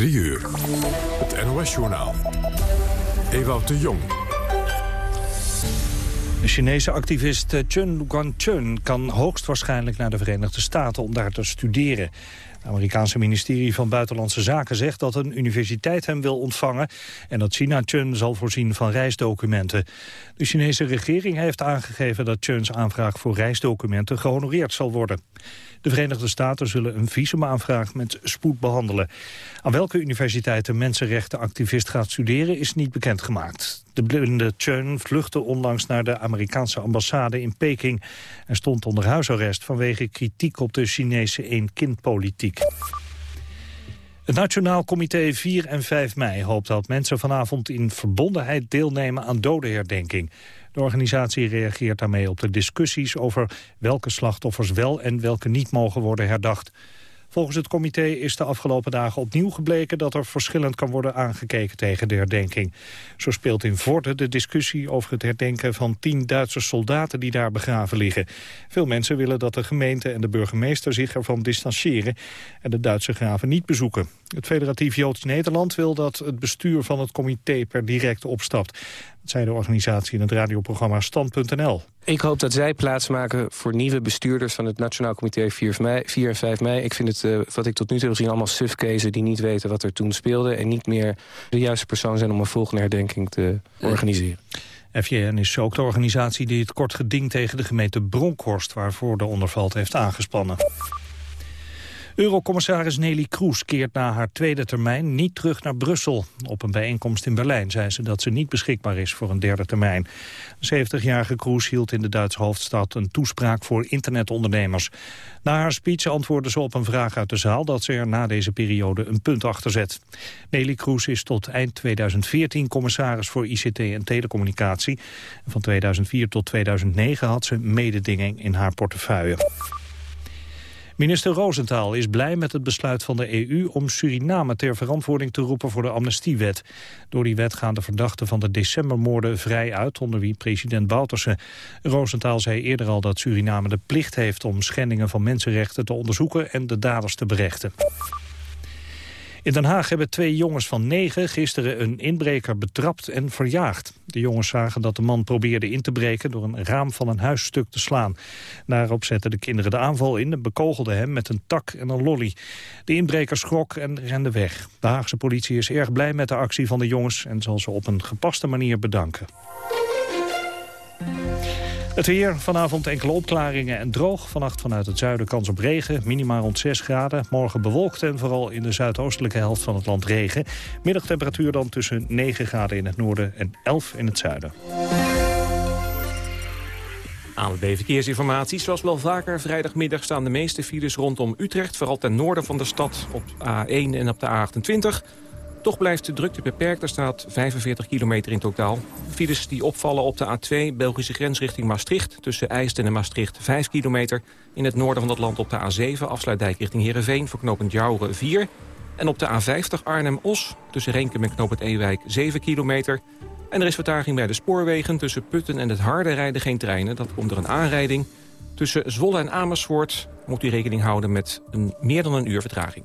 3 uur. Het NOS-journaal. Ewout de Jong. De Chinese activist Chen Guangchun kan hoogstwaarschijnlijk naar de Verenigde Staten om daar te studeren. Het Amerikaanse ministerie van Buitenlandse Zaken zegt dat een universiteit hem wil ontvangen en dat China Chun zal voorzien van reisdocumenten. De Chinese regering heeft aangegeven dat Chuns aanvraag voor reisdocumenten gehonoreerd zal worden. De Verenigde Staten zullen een visumaanvraag met spoed behandelen. Aan welke universiteit de mensenrechtenactivist gaat studeren is niet bekendgemaakt. De blinde Chun vluchtte onlangs naar de Amerikaanse ambassade in Peking... en stond onder huisarrest vanwege kritiek op de Chinese Het Nationaal Comité 4 en 5 mei hoopt dat mensen vanavond in verbondenheid deelnemen aan dodenherdenking. De organisatie reageert daarmee op de discussies over welke slachtoffers wel en welke niet mogen worden herdacht. Volgens het comité is de afgelopen dagen opnieuw gebleken dat er verschillend kan worden aangekeken tegen de herdenking. Zo speelt in Vorden de discussie over het herdenken van tien Duitse soldaten die daar begraven liggen. Veel mensen willen dat de gemeente en de burgemeester zich ervan distancieren en de Duitse graven niet bezoeken. Het federatief Joods Nederland wil dat het bestuur van het comité per direct opstapt. Zei de organisatie in het radioprogramma Stand.nl. Ik hoop dat zij plaatsmaken voor nieuwe bestuurders van het Nationaal Comité 4, mei, 4 en 5 mei. Ik vind het, uh, wat ik tot nu toe heb gezien, allemaal sufkezen die niet weten wat er toen speelde... en niet meer de juiste persoon zijn om een volgende herdenking te organiseren. FJN is ook de organisatie die het kort geding tegen de gemeente Bronkhorst... waarvoor de ondervalt heeft aangespannen. Eurocommissaris Nelly Kroes keert na haar tweede termijn niet terug naar Brussel. Op een bijeenkomst in Berlijn zei ze dat ze niet beschikbaar is voor een derde termijn. De 70-jarige Kroes hield in de Duitse hoofdstad een toespraak voor internetondernemers. Na haar speech antwoordde ze op een vraag uit de zaal dat ze er na deze periode een punt achter zet. Nelly Kroes is tot eind 2014 commissaris voor ICT en telecommunicatie. Van 2004 tot 2009 had ze mededinging in haar portefeuille. Minister Rosenthal is blij met het besluit van de EU om Suriname ter verantwoording te roepen voor de amnestiewet. Door die wet gaan de verdachten van de decembermoorden vrij uit, onder wie president Bouterse. Rosenthal zei eerder al dat Suriname de plicht heeft om schendingen van mensenrechten te onderzoeken en de daders te berechten. In Den Haag hebben twee jongens van negen gisteren een inbreker betrapt en verjaagd. De jongens zagen dat de man probeerde in te breken door een raam van een huis stuk te slaan. Daarop zetten de kinderen de aanval in en bekogelden hem met een tak en een lolly. De inbreker schrok en rende weg. De Haagse politie is erg blij met de actie van de jongens en zal ze op een gepaste manier bedanken. Het weer, vanavond enkele opklaringen en droog. Vannacht vanuit het zuiden kans op regen, minimaal rond 6 graden. Morgen bewolkt en vooral in de zuidoostelijke helft van het land regen. Middagtemperatuur dan tussen 9 graden in het noorden en 11 in het zuiden. ANWB Verkeersinformatie. Zoals wel vaker, vrijdagmiddag staan de meeste files rondom Utrecht... vooral ten noorden van de stad op A1 en op de A28... Toch blijft de drukte beperkt. Er staat 45 kilometer in totaal. Files die opvallen op de A2, Belgische grens richting Maastricht. Tussen IJsden en Maastricht 5 kilometer. In het noorden van het land op de A7, afsluitdijk richting Heerenveen... voor knooppunt Jouren 4. En op de A50 Arnhem-Os, tussen Renkum en knooppunt Ewijk 7 kilometer. En er is vertraging bij de spoorwegen. Tussen Putten en het Harde rijden geen treinen. Dat komt door een aanrijding. Tussen Zwolle en Amersfoort moet u rekening houden met een, meer dan een uur vertraging.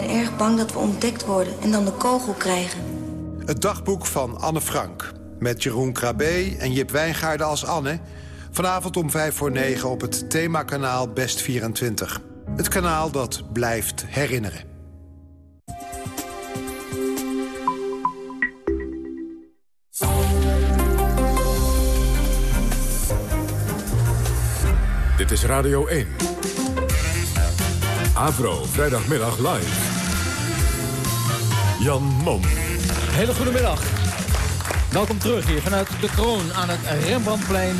ben erg bang dat we ontdekt worden en dan de kogel krijgen. Het dagboek van Anne Frank. Met Jeroen Krabbe en Jip Wijngaarden als Anne. Vanavond om 5 voor 9 op het themakanaal Best24. Het kanaal dat blijft herinneren. Dit is Radio 1. Avro, vrijdagmiddag live. Jan Mom. Hele goedemiddag. Welkom terug hier vanuit de Kroon aan het Rembrandtplein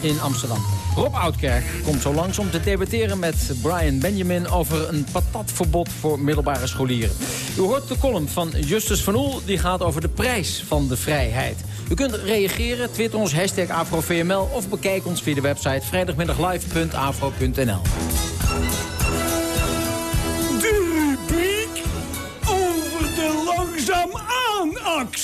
in Amsterdam. Rob Oudkerk komt zo langs om te debatteren met Brian Benjamin... over een patatverbod voor middelbare scholieren. U hoort de column van Justus van Oel, die gaat over de prijs van de vrijheid. U kunt reageren, twitter ons hashtag AfroVML... of bekijk ons via de website vrijdagmiddaglive.afro.nl.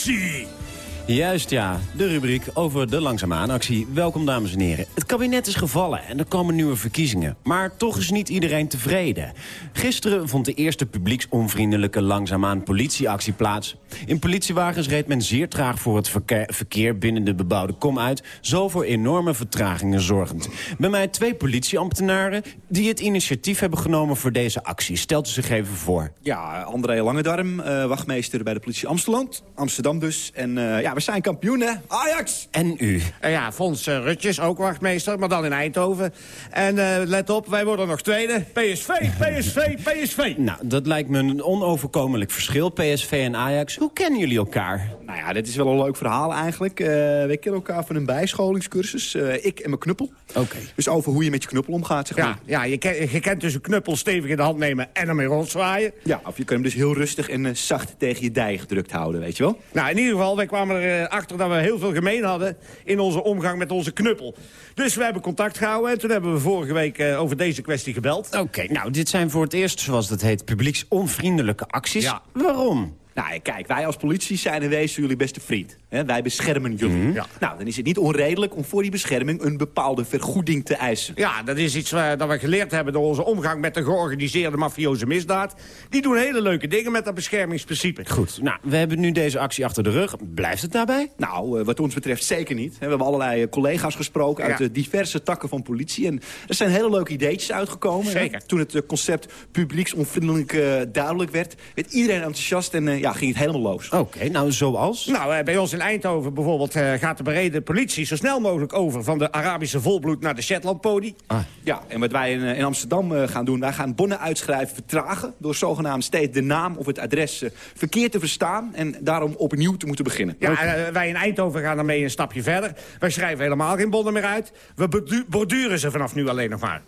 aan actie. Juist ja, de rubriek over de langzaamaan actie. Welkom dames en heren. Het kabinet is gevallen en er komen nieuwe verkiezingen. Maar toch is niet iedereen tevreden. Gisteren vond de eerste publieksonvriendelijke langzaamaan politieactie plaats. In politiewagens reed men zeer traag voor het verkeer binnen de bebouwde kom uit. Zo voor enorme vertragingen zorgend. Bij mij twee politieambtenaren die het initiatief hebben genomen voor deze actie. Stelt u zich even voor. Ja, André Langedarm, uh, wachtmeester bij de politie Amsterdam. Amsterdam dus. En uh, ja, we zijn kampioenen. Ajax! En u? Uh, ja, Fons Rutjes, ook wachtmeester, maar dan in Eindhoven. En let op, wij worden nog tweede. PSV, PSV, PSV. Nou, dat lijkt me een onoverkomelijk verschil, PSV en Ajax. Hoe kennen jullie elkaar? Nou ja, dit is wel een leuk verhaal eigenlijk. Uh, we kennen elkaar van een bijscholingscursus. Uh, ik en mijn knuppel. Oké. Dus over hoe je met je knuppel omgaat, zeg ja, maar. Ja, je, ken, je kent dus een knuppel stevig in de hand nemen en ermee rondzwaaien. Ja, of je kunt hem dus heel rustig en uh, zacht tegen je dij gedrukt houden, weet je wel? Nou, in ieder geval, wij kwamen erachter dat we heel veel gemeen hadden... in onze omgang met onze knuppel. Dus we hebben contact gehouden en toen hebben we vorige week over deze kwestie gebeld. Oké, nou, dit zijn voor het eerst, zoals dat heet, publieksonvriendelijke acties. Ja. Waarom? Nou, kijk, wij als politie zijn in wezen jullie beste vriend. He, wij beschermen jullie. Mhm. Ja. Nou, dan is het niet onredelijk om voor die bescherming een bepaalde vergoeding te eisen. Ja, dat is iets uh, dat we geleerd hebben door onze omgang met de georganiseerde mafioze misdaad. Die doen hele leuke dingen met dat beschermingsprincipe. Goed, nou, we hebben nu deze actie achter de rug. Blijft het daarbij? Nou, uh, wat ons betreft zeker niet. We hebben allerlei uh, collega's gesproken uit Ja. de diverse takken van politie. En er zijn hele leuke ideetjes uitgekomen. Zeker. Toen het concept publieksonvriendelijk uh, duidelijk werd... werd iedereen enthousiast en ja, ging het helemaal los. Oké, nou, zoals? Nou, eh, bij ons in Eindhoven bijvoorbeeld eh, gaat de bereden politie zo snel mogelijk over... van de Arabische volbloed naar de Shetlandpodie. Ah. Ja, en wat wij in, eh, in Amsterdam uh, gaan doen... wij gaan bonnen uitschrijven vertragen... door zogenaamd steeds de naam of het adres uh, verkeerd te verstaan... en daarom opnieuw te moeten beginnen. Ja, okay. uh, wij in Eindhoven gaan daarmee een stapje verder. Wij schrijven helemaal geen bonnen meer uit. We borduren ze vanaf nu alleen nog maar.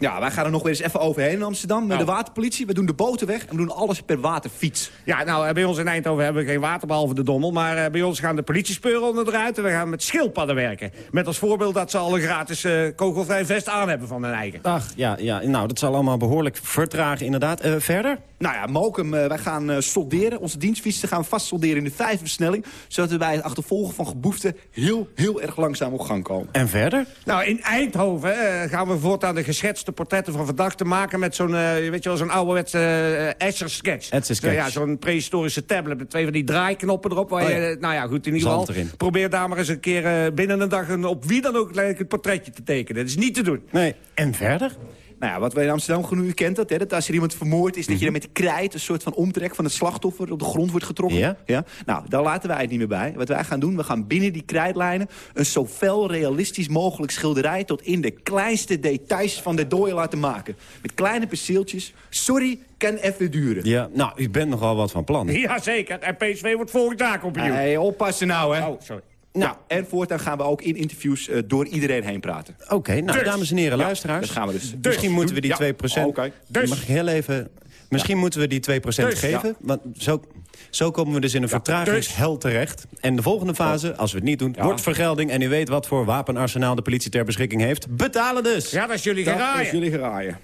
Ja, wij gaan er nog weer eens even overheen in Amsterdam. Met Oh. de waterpolitie, we doen de boten weg... en we doen alles per waterfiets. Ja, nou, eh, bij ons in Eindhoven hebben we geen water behalve de dommel. Maar uh, bij ons gaan de politiespeuren onder eruit en we gaan met schildpadden werken. Met als voorbeeld dat ze al een gratis uh, kogelvrij vest aan hebben van hun eigen. Ach, ja, ja, nou, dat zal allemaal behoorlijk vertragen inderdaad. Uh, verder? Nou ja, Mokum, wij gaan solderen. Onze dienstfietsen gaan vast solderen in de vijfde versnelling... zodat we bij het achtervolgen van geboeften heel, heel erg langzaam op gang komen. En verder? Nou, in Eindhoven gaan we voortaan de geschetste portretten van verdachten maken... met zo'n, weet je wel, zo'n ouderwetse uh, Escher-sketch. Escher-sketch. Ja, zo'n prehistorische tablet met twee van die draaiknoppen erop. Waar Oh ja. je, nou ja, goed, in ieder geval, probeer daar maar eens een keer uh, binnen een dag... Een, op wie dan ook het portretje te tekenen. Dat is niet te doen. Nee. En verder? Nou ja, wat wij in Amsterdam genoemd, u kent dat, hè, dat als er iemand vermoord is... dat Mhm. je dan met krijt een soort van omtrek van het slachtoffer op de grond wordt getrokken. Ja? ja? Nou, daar laten wij het niet meer bij. Wat wij gaan doen, we gaan binnen die krijtlijnen... een zo fel realistisch mogelijk schilderij... tot in de kleinste details van de dooien laten maken. Met kleine perceeltjes. Sorry, kan even duren. Ja, nou, u bent nogal wat van plan. Jazeker, en PSV wordt volgend jaar kampioen. Hey, oppassen nou, hè. Oh, sorry. Nou, en voortaan gaan we ook in interviews uh, door iedereen heen praten. Oké, okay, nou, dus, dames en heren, ja, luisteraars. Dat gaan we dus. dus misschien moeten we die ja. 2%... Oh, okay. dus. Mag ik heel even... Misschien ja. moeten we die 2% dus, geven. ja. Want zo, zo komen we dus in een vertragingshel terecht. En de volgende fase, als we het niet doen, wordt vergelding. En u weet wat voor wapenarsenaal de politie ter beschikking heeft. Betalen dus! Ja, dat is jullie geraaien. Dat is jullie geraaien.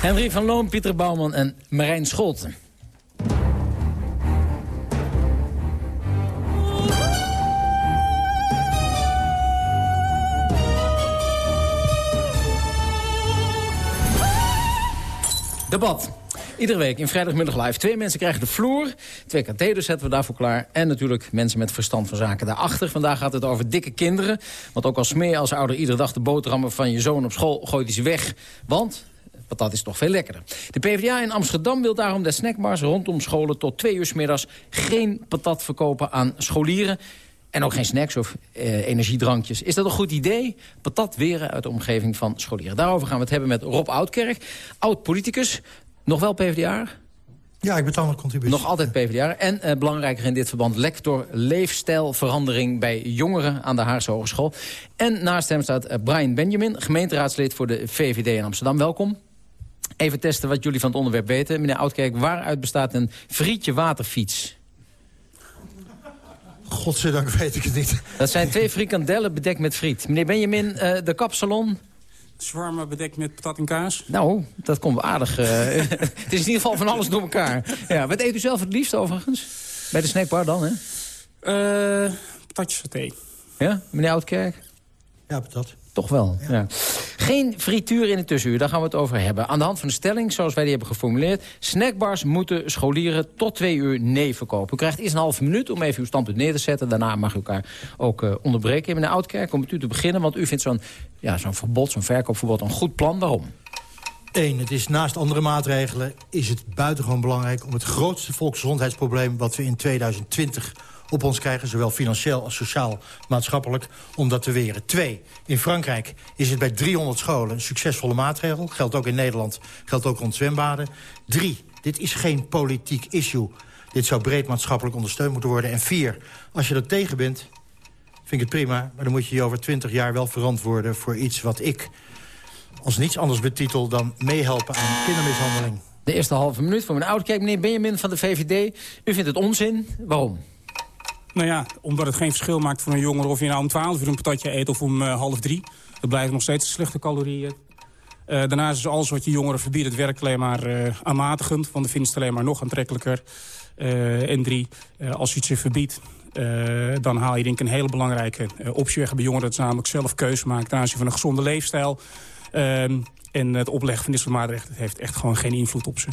Henry van Loon, Pieter Bouwman en Marijn Scholten. Debat. Iedere week in vrijdagmiddag live. Twee mensen krijgen de vloer. Twee katheders zetten we daarvoor klaar. En natuurlijk mensen met verstand van zaken daarachter. Vandaag gaat het over dikke kinderen. Want ook al smeer als ouder iedere dag de boterhammen van je zoon op school... gooit hij ze weg. Want dat is toch veel lekkerder. De PvdA in Amsterdam wil daarom de snackbars rondom scholen... tot twee uur middags geen patat verkopen aan scholieren. En ook geen snacks of eh, energiedrankjes. Is dat een goed idee? Patat weren uit de omgeving van scholieren. Daarover gaan we het hebben met Rob Oudkerk. Oud-politicus, nog wel PvdA? Ja, ik betaal een contributie. Nog altijd PvdA. En eh, belangrijker in dit verband, lector leefstijlverandering bij jongeren aan de Haagse Hogeschool. En naast hem staat eh, Brian Benjamin, gemeenteraadslid voor de VVD in Amsterdam. Welkom. Even testen wat jullie van het onderwerp weten. Meneer Oudkerk, waaruit bestaat een frietje waterfiets? Godzijdank weet ik het niet. Dat zijn twee frikandellen bedekt met friet. Meneer Benjamin, uh, de kapsalon... Zwarma bedekt met patat en kaas. Nou, dat komt aardig. Uh, het is in ieder geval van alles door elkaar. Ja, wat eet u zelf het liefst overigens? Bij de snackbar dan, hè? Uh, patatjes saté. Ja, meneer Oudkerk? Ja, patat. Toch wel, ja. Geen frituur in het tussenuur, daar gaan we het over hebben. Aan de hand van de stelling, zoals wij die hebben geformuleerd... snackbars moeten scholieren tot twee uur nee verkopen. U krijgt eerst een halve minuut om even uw standpunt neer te zetten. Daarna mag u elkaar ook uh, onderbreken. Meneer Oudkerk, om met u te beginnen... want u vindt zo'n ja, zo'n verbod, zo'n verkoopverbod een goed plan. Waarom? Eén, het is naast andere maatregelen is het buitengewoon belangrijk... om het grootste volksgezondheidsprobleem wat we in 2020 op ons krijgen... zowel financieel als sociaal, maatschappelijk, om dat te weren. Twee, in Frankrijk is het bij 300 scholen een succesvolle maatregel. Geldt ook in Nederland, geldt ook rond zwembaden. Drie, dit is geen politiek issue. Dit zou breed maatschappelijk ondersteund moeten worden. En vier, als je er tegen bent, vind ik het prima... maar dan moet je je over 20 jaar wel verantwoorden voor iets wat ik... als niets anders betitel dan meehelpen aan kindermishandeling. De eerste halve minuut voor mijn oud. Meneer Benjamin van de VVD. U vindt het onzin. Waarom? Nou ja, omdat het geen verschil maakt voor een jongere of je nou om 12 uur een patatje eet of om uh, half drie. Het blijven nog steeds slechte calorieën. Uh, daarnaast is alles wat je jongeren verbiedt, het werkt alleen maar uh, aanmatigend. Want dan vinden ze het alleen maar nog aantrekkelijker. en drie, als je het ze verbiedt, dan haal je denk ik een hele belangrijke optie weg bij jongeren. Dat ze namelijk zelf keuze maken ten aanzien van een gezonde leefstijl. Ehm, en het opleggen van dit soort maatregelen heeft echt gewoon geen invloed op ze.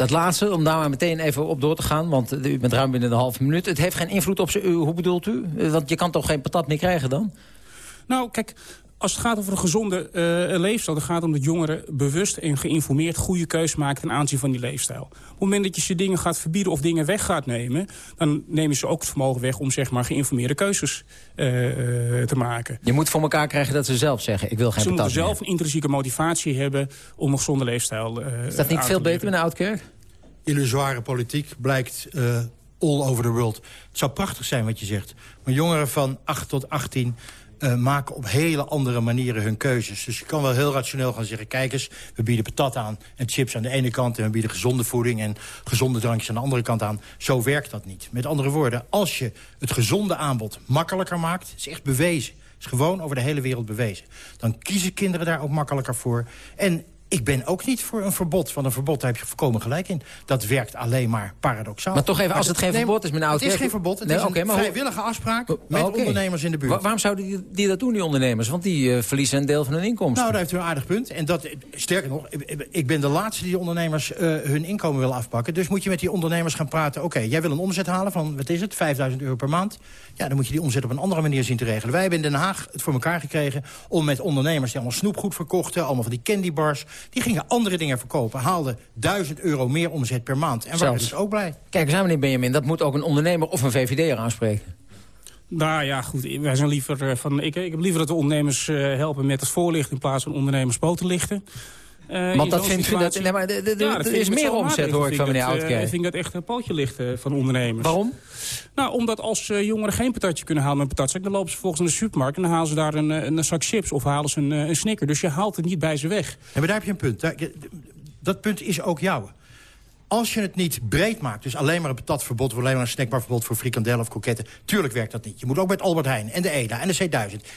Dat laatste, om daar maar meteen even op door te gaan... want u bent ruim binnen de halve minuut. Het heeft geen invloed op ze. Hoe bedoelt u? Want je kan toch geen patat meer krijgen dan? Nou, kijk, als het gaat over een gezonde uh, leefstijl... dan gaat het om dat jongeren bewust en geïnformeerd goede keuzes maken... ten aanzien van die leefstijl. Op het moment dat je ze dingen gaat verbieden of dingen weg gaat nemen... dan nemen ze ook het vermogen weg om zeg maar, geïnformeerde keuzes uh, te maken. Je moet voor elkaar krijgen dat ze zelf zeggen... ik wil geen ze patat Ze moeten zelf een intrinsieke motivatie hebben... om een gezonde leefstijl uh, Is dat niet veel beter met een oudkerk? Illusoire politiek blijkt all over the world. Het zou prachtig zijn wat je zegt. Maar jongeren van 8 tot 18 uh, maken op hele andere manieren hun keuzes. Dus je kan wel heel rationeel gaan zeggen... kijk eens, we bieden patat aan en chips aan de ene kant... en we bieden gezonde voeding en gezonde drankjes aan de andere kant aan. Zo werkt dat niet. Met andere woorden, als je het gezonde aanbod makkelijker maakt... is echt bewezen, is gewoon over de hele wereld bewezen... dan kiezen kinderen daar ook makkelijker voor. En ik ben ook niet voor een verbod. Want een verbod, daar heb je voorkomen gelijk in. Dat werkt alleen maar paradoxaal. Maar toch even, als het geen verbod is, meneer Oud... Het is geen verbod, het nee, is okay, een vrijwillige afspraak met okay. ondernemers in de buurt. Wa waarom zouden die, die, dat doen, die ondernemers? Want die uh, verliezen een deel van hun inkomsten. Nou, daar heeft u een aardig punt. En dat, sterker nog, ik ben de laatste die ondernemers uh, hun inkomen wil afpakken. Dus moet je met die ondernemers gaan praten. Oké, okay, jij wil een omzet halen van, wat is het, 5000 euro per maand. Ja, dan moet je die omzet op een andere manier zien te regelen. Wij hebben in Den Haag het voor elkaar gekregen om met ondernemers... die allemaal snoepgoed verkochten, allemaal van die candybars... die gingen andere dingen verkopen, haalden 1000 euro meer omzet per maand. En waren dus ook blij. Kijk eens aan, meneer Benjamin, dat moet ook een ondernemer of een VVD'er aanspreken. Nou ja, goed. Wij zijn liever van. Ik, ik heb liever dat de ondernemers uh, helpen met het voorlichten in plaats van ondernemers poten lichten. Uh, Want dat vindt u dat... Nee, maar er is meer omzet, hoor ik van meneer Oudkerk. Uh, ik vind dat echt een pootje lichten van ondernemers. Waarom? Nou, omdat als uh, jongeren geen patatje kunnen halen met een patatzak... dan lopen ze volgens naar de supermarkt en dan halen ze daar een, een zak chips... of halen ze een, een snicker. Dus je haalt het niet bij ze weg. En maar daar heb je een punt. Dat punt is ook jouw. Als je het niet breed maakt, dus alleen maar een patatverbod... of alleen maar een snackbarverbod voor frikandellen of kroketten... tuurlijk werkt dat niet. Je moet ook met Albert Heijn en de EDA en de C1000...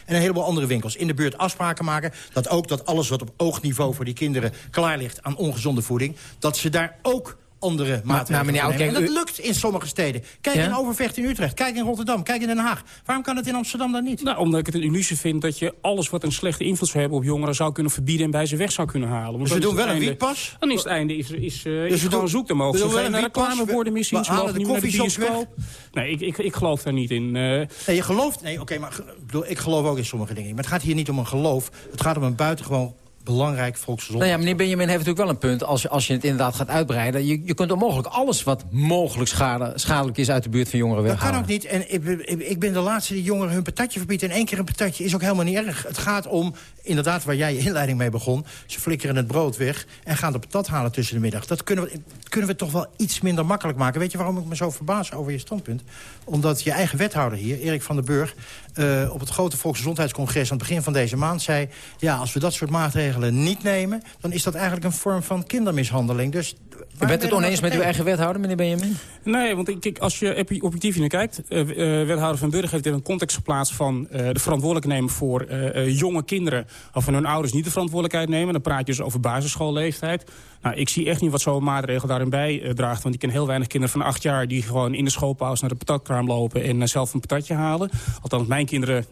en een heleboel andere winkels in de buurt afspraken maken... dat ook dat alles wat op oogniveau voor die kinderen klaar ligt... aan ongezonde voeding, dat ze daar ook andere maatregelen nou, En dat lukt in sommige steden. Kijk ja? in Overvecht in Utrecht, kijk in Rotterdam, kijk in Den Haag. Waarom kan het in Amsterdam dan niet? Nou, omdat ik het een illusie vind dat je alles wat een slechte invloed zou hebben op jongeren... zou kunnen verbieden en bij ze weg zou kunnen halen. Want dus we doen wel een wietpas? Dan is het einde is, is, uh, dus is gewoon zoek. Dan mogen ze geen reclameborden meer zien. Ze mogen niet meer de bioscoop. Nee, ik, ik, ik geloof daar niet in. Uh... Nee, je gelooft... Nee, oké, okay, maar bedoel, ik geloof ook in sommige dingen. Maar het gaat hier niet om een geloof. Het gaat om een buitengewoon belangrijk volksgezond. Nou ja, meneer Benjamin heeft natuurlijk wel een punt. Als je, als je het inderdaad gaat uitbreiden... je, je kunt onmogelijk alles wat mogelijk schade, schadelijk is... uit de buurt van jongeren Dat weghalen. kan ook niet. En ik, ik, ik ben de laatste die jongeren hun patatje verbiedt. En één keer een patatje is ook helemaal niet erg. Het gaat om, inderdaad, waar jij je inleiding mee begon... ze flikkeren het brood weg en gaan de patat halen tussen de middag. Dat kunnen we, kunnen we toch wel iets minder makkelijk maken. Weet je waarom ik me zo verbaas over je standpunt? Omdat je eigen wethouder hier, Erik van den Burg... eh, op het grote Volksgezondheidscongres aan het begin van deze maand zei... ja, als we dat soort maatregelen niet nemen... dan is dat eigenlijk een vorm van kindermishandeling. Dus U bent het oneens met uw eigen wethouder, meneer Benjamin? Nee, want ik- als je objectief naar kijkt... eh, eh, wethouder Van Burg heeft in een context geplaatst van... eh, de verantwoordelijkheid nemen voor jonge kinderen... of van hun ouders niet de verantwoordelijkheid nemen. Dan praat je dus over basisschoolleeftijd. Nou, ik zie echt niet wat zo'n maatregel daarin bijdraagt. want ik ken heel weinig kinderen van acht jaar... die gewoon in de schoolpauze naar de patatkraam lopen... en zelf een patatje halen. Althans, mijn kinderen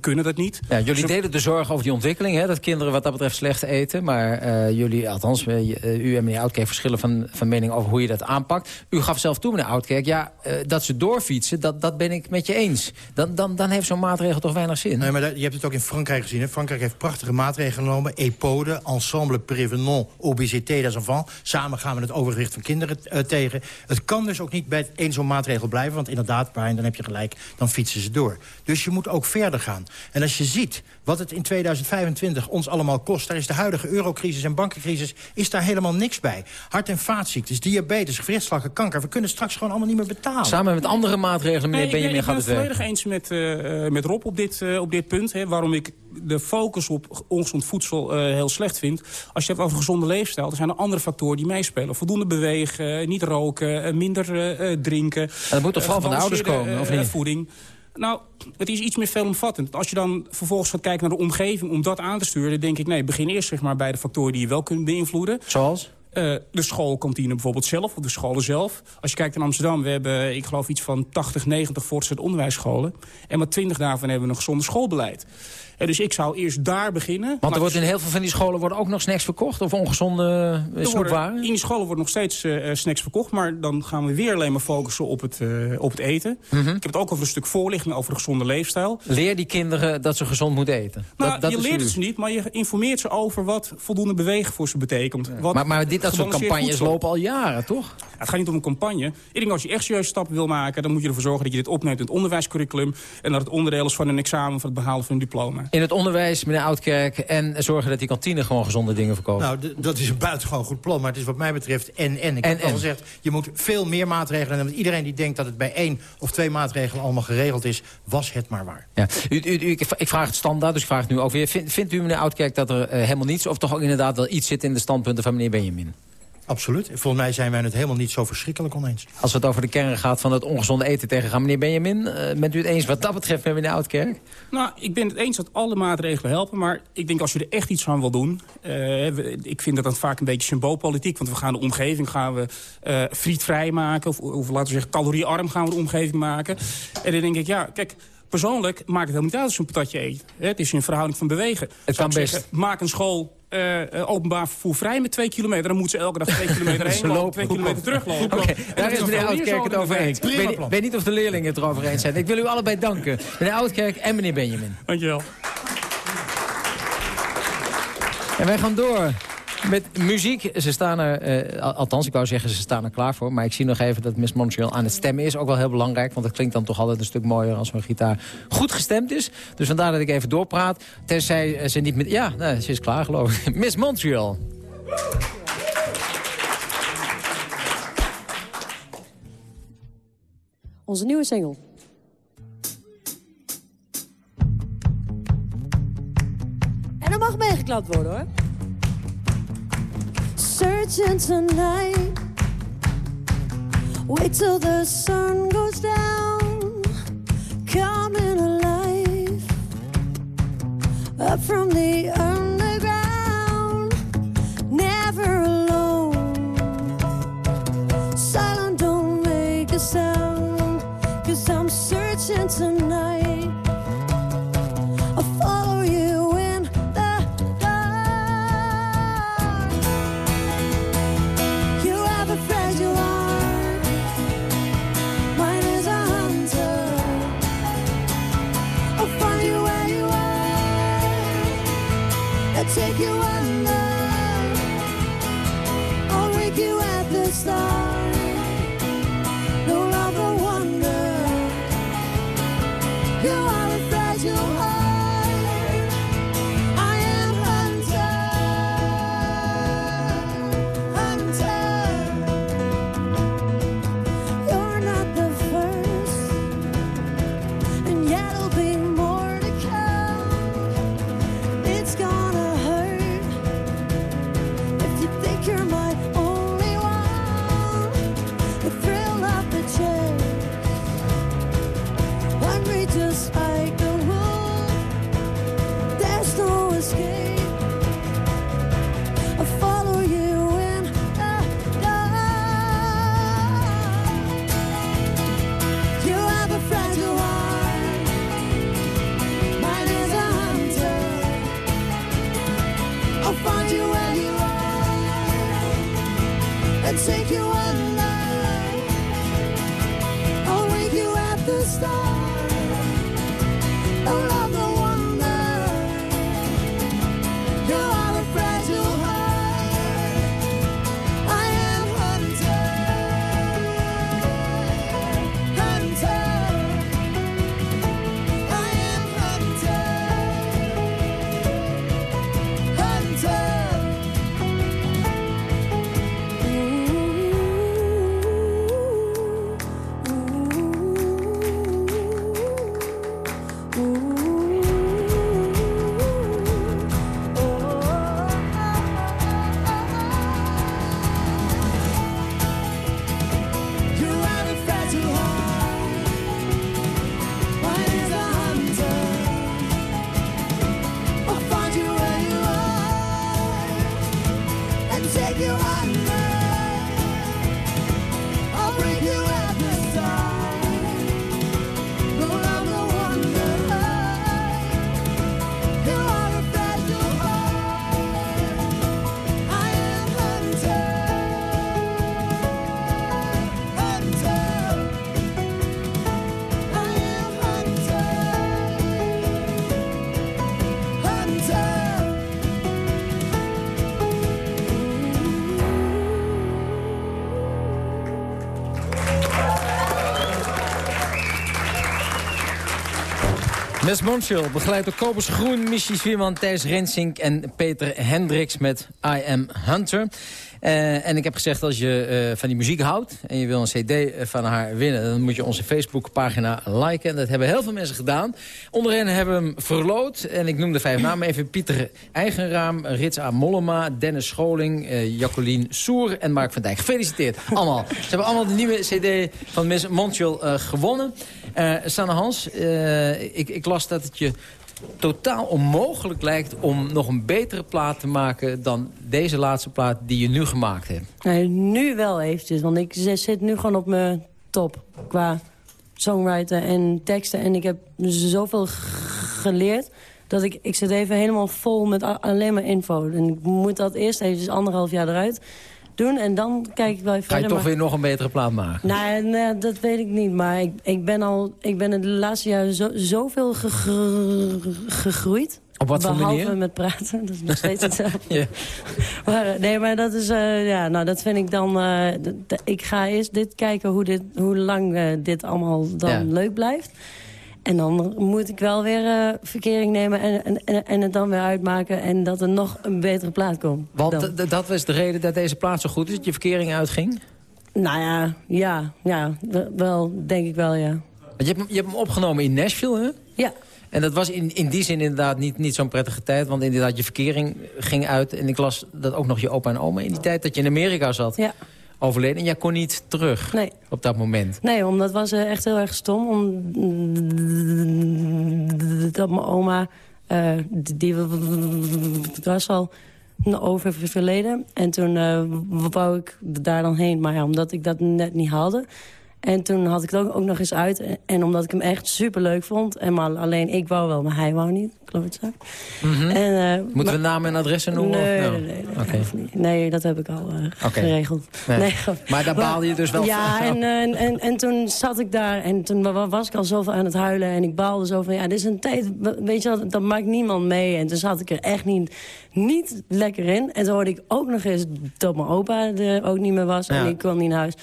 kunnen dat niet. Ja, jullie Dus- delen de zorg over die ontwikkeling, hè, dat kinderen wat dat betreft slecht eten. Maar eh, jullie, althans, u en meneer Oudkerk verschillen van, van mening over hoe je dat aanpakt. U gaf zelf toe, meneer Oudkerk, ja, eh, dat ze doorfietsen, dat, dat ben ik met je eens. Dan, dan, dan heeft zo'n maatregel toch weinig zin. Nee, maar je hebt het ook in Frankrijk gezien. Hè? Frankrijk heeft prachtige maatregelen genomen. EPODE, Ensemble Prévenant Obésité des Enfants. Samen gaan we het overgewicht van kinderen eh, tegen. Het kan dus ook niet bij één zo'n maatregel blijven. Want inderdaad, Brian, dan heb je gelijk, dan fietsen ze door. Dus je moet ook verder gaan. En als je ziet wat het in 2025 ons allemaal kost... daar is de huidige eurocrisis en bankencrisis is daar helemaal niks bij. Hart- en vaatziektes, diabetes, gewrichtsslag en kanker. We kunnen straks gewoon allemaal niet meer betalen. Samen met andere maatregelen, meneer Nee, ik- Benjamin, ik, gaat ben het het volledig eens met, eh, eh, met Rob op dit, eh, op dit punt. Hè, waarom ik de focus op ongezond voedsel eh, heel slecht vind. Als je het hebt over gezonde leefstijl, er zijn er andere factoren die meespelen. Voldoende bewegen, niet roken, minder eh, eh, drinken. dat moet toch vooral van de ouders komen, of niet? voeding. Nou, het is iets meer veelomvattend. Als je dan vervolgens gaat kijken naar de omgeving om dat aan te sturen... dan denk ik, nee, begin eerst zeg maar, bij de factoren die je wel kunt beïnvloeden. Zoals? Eh, de schoolkantine bijvoorbeeld zelf, of de scholen zelf. Als je kijkt in Amsterdam, we hebben, ik geloof, iets van 80, 90 voortgezet onderwijsscholen. En maar 20 daarvan hebben we een gezonde schoolbeleid. Dus ik zou eerst daar beginnen. Want er wordt in heel veel van die scholen worden ook nog snacks verkocht... of ongezonde eh, snoepwaren? in die scholen worden nog steeds eh, eh, snacks verkocht. Maar dan gaan we weer alleen maar focussen op het, op het eten. Mhm. Ik heb het ook over een stuk voorlichting over de gezonde leefstijl. Leer die kinderen dat ze gezond moeten eten. Nou, dat, dat je leert het ze niet, maar je informeert ze over wat voldoende bewegen voor ze betekent. Wat Maar, maar dit, dat soort campagnes lopen al jaren, toch? Het gaat niet om een campagne. Ik denk als je echt serieuze stappen wil maken... dan moet je ervoor zorgen dat je dit opneemt in het onderwijscurriculum... en dat het onderdeel is van een examen voor het behalen van een diploma. In het onderwijs, meneer Oudkerk, en zorgen dat die kantine gewoon gezonde dingen verkoopt. Nou, dat is een buitengewoon goed plan. Maar het is wat mij betreft en en. Ik En, heb al gezegd, je moet veel meer maatregelen nemen. Iedereen die denkt dat het bij één of twee maatregelen allemaal geregeld is... was het maar waar. Ja. U, u, u- ik ik vraag het standaard, dus ik vraag het nu ook weer. Vindt, vindt u, meneer Oudkerk, dat er eh, helemaal niets... of toch ook inderdaad wel iets zit in de standpunten van meneer Benjamin? Absoluut. Volgens mij zijn wij het helemaal niet zo verschrikkelijk oneens. Als het over de kern gaat van het ongezonde eten tegengaan. Meneer Benjamin, eh, bent u het eens wat dat betreft met meneer Oudkerk? Nou, ik ben het eens dat alle maatregelen helpen... maar ik denk als je er echt iets aan wil doen... eh, ik vind dat dan vaak een beetje symboolpolitiek... want we gaan de omgeving gaan we, eh frietvrij maken... Of, of laten we zeggen caloriearm gaan we de omgeving maken. En dan denk ik, ja, kijk... Persoonlijk maakt het helemaal niet uit als je een patatje eet. Hè, Het is een verhouding van bewegen. Het kan best. zeggen, maak een school eh, eh, openbaar vervoer vrij met twee kilometer. Dan moeten ze elke dag twee kilometer heen lopen, twee kilometer teruglopen. Oké, daar is meneer Oudkerk het over eens. Ik weet niet of de leerlingen het erover eens zijn. Ik wil u allebei danken. Meneer Oudkerk en meneer Benjamin. Dankjewel. En wij gaan door met muziek. Ze staan er, eh, al- althans ik wou zeggen ze staan er klaar voor. Maar ik zie nog even dat Miss Montreal aan het stemmen is. Ook wel heel belangrijk, want het klinkt dan toch altijd een stuk mooier als zo'n gitaar goed gestemd is. Dus vandaar dat ik even doorpraat. Tenzij eh, ze niet met... Ja, ze is klaar geloof ik. Miss Montreal. Onze nieuwe single. En dat mag meegeklapt worden hoor. Searching tonight. Wait till the sun goes down. Coming alive. Up from the underground. Never alone. Silent, don't make a sound. Cause I'm searching tonight. just Miss Montreal, begeleid door Kobus Groen, Michi Zwierman, Thijs Rensink en Peter Hendricks met I Am Hunter. Eh, en ik heb gezegd, als je eh, van die muziek houdt en je wil een cd van haar winnen... dan moet je onze Facebookpagina liken. En dat hebben heel veel mensen gedaan. Onder hen hebben we hem verloot. En ik noem de vijf namen even. Pieter Eigenraam, Rits A. Mollema, Dennis Scholing, eh Jacqueline Soer en Mark van Dijk. Gefeliciteerd, allemaal. Ze hebben allemaal de nieuwe cd van Miss Montreal eh, gewonnen. Eh Sanne Hans, eh, ik, ik las dat het je totaal onmogelijk lijkt om nog een betere plaat te maken... dan deze laatste plaat die je nu gemaakt hebt. Nee, nu wel eventjes, want ik zit nu gewoon op mijn top qua songwriter en teksten. En ik heb zoveel geleerd dat ik, ik zit even helemaal vol met alleen maar info. En ik moet dat eerst eventjes anderhalf jaar eruit doen en dan kijk ik wel even Ga je verder. toch maar- weer nog een betere plaat maken? Nee, nee, dat weet ik niet. Maar ik, ik ben al, ik ben het de laatste jaren zo, zoveel gegro- gegroeid. Op wat voor Behalve manier? met praten, dat is nog steeds hetzelfde. Ja. Maar, eh, nee, maar dat is, eh, ja, nou, dat vind ik dan... eh, ik ga eerst dit kijken hoe, dit, hoe lang eh, dit allemaal dan Ja. leuk blijft. En dan moet ik wel weer eh, verkering nemen en, en, en, het dan weer uitmaken. En dat er nog een betere plaat komt. Want dat was de reden dat deze plaat zo goed is, dat je verkering uitging? Nou ja, ja, ja, wel, denk ik wel, ja. Want je hebt, hem- je hebt hem opgenomen in Nashville, hè? Ja. En dat was in, in die zin inderdaad niet, niet zo'n prettige tijd. Want inderdaad, je verkering ging uit. En ik las dat ook nog je opa en oma in die tijd dat je in Amerika zat. Ja. Overleden. En jij kon niet terug Nee. op dat moment. Nee, omdat was eh, echt heel erg stom. Omdat mijn oma, eh, die was al oververleden. En toen eh, wou ik daar dan heen. Maar ja, omdat ik dat net niet haalde. En toen had ik het ook, ook nog eens uit. En, omdat ik hem echt super leuk vond. En maar alleen ik wou wel, maar hij wou niet. Klootzak. Mhm. en, eh, Moeten we namen en adressen noemen? Nee, of, nee, nee, nee, niet. Nee, dat heb ik al eh, geregeld. Nee. Maar daar baalde je dus wel Ja, van. en, eh, en, en, en toen zat ik daar en toen wa- was ik al zoveel aan het huilen. En ik baalde zo van, ja, dit is een tijd, weet je dat maakt niemand mee. En toen zat ik er echt niet, niet lekker in. En toen hoorde ik ook nog eens dat mijn opa er ook niet meer was. En ik kwam niet naar huis.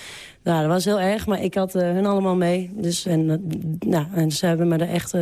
Nou, dat was heel erg, maar ik had eh, hun allemaal mee. Dus, en, eh, nou, en ze hebben me er echt eh,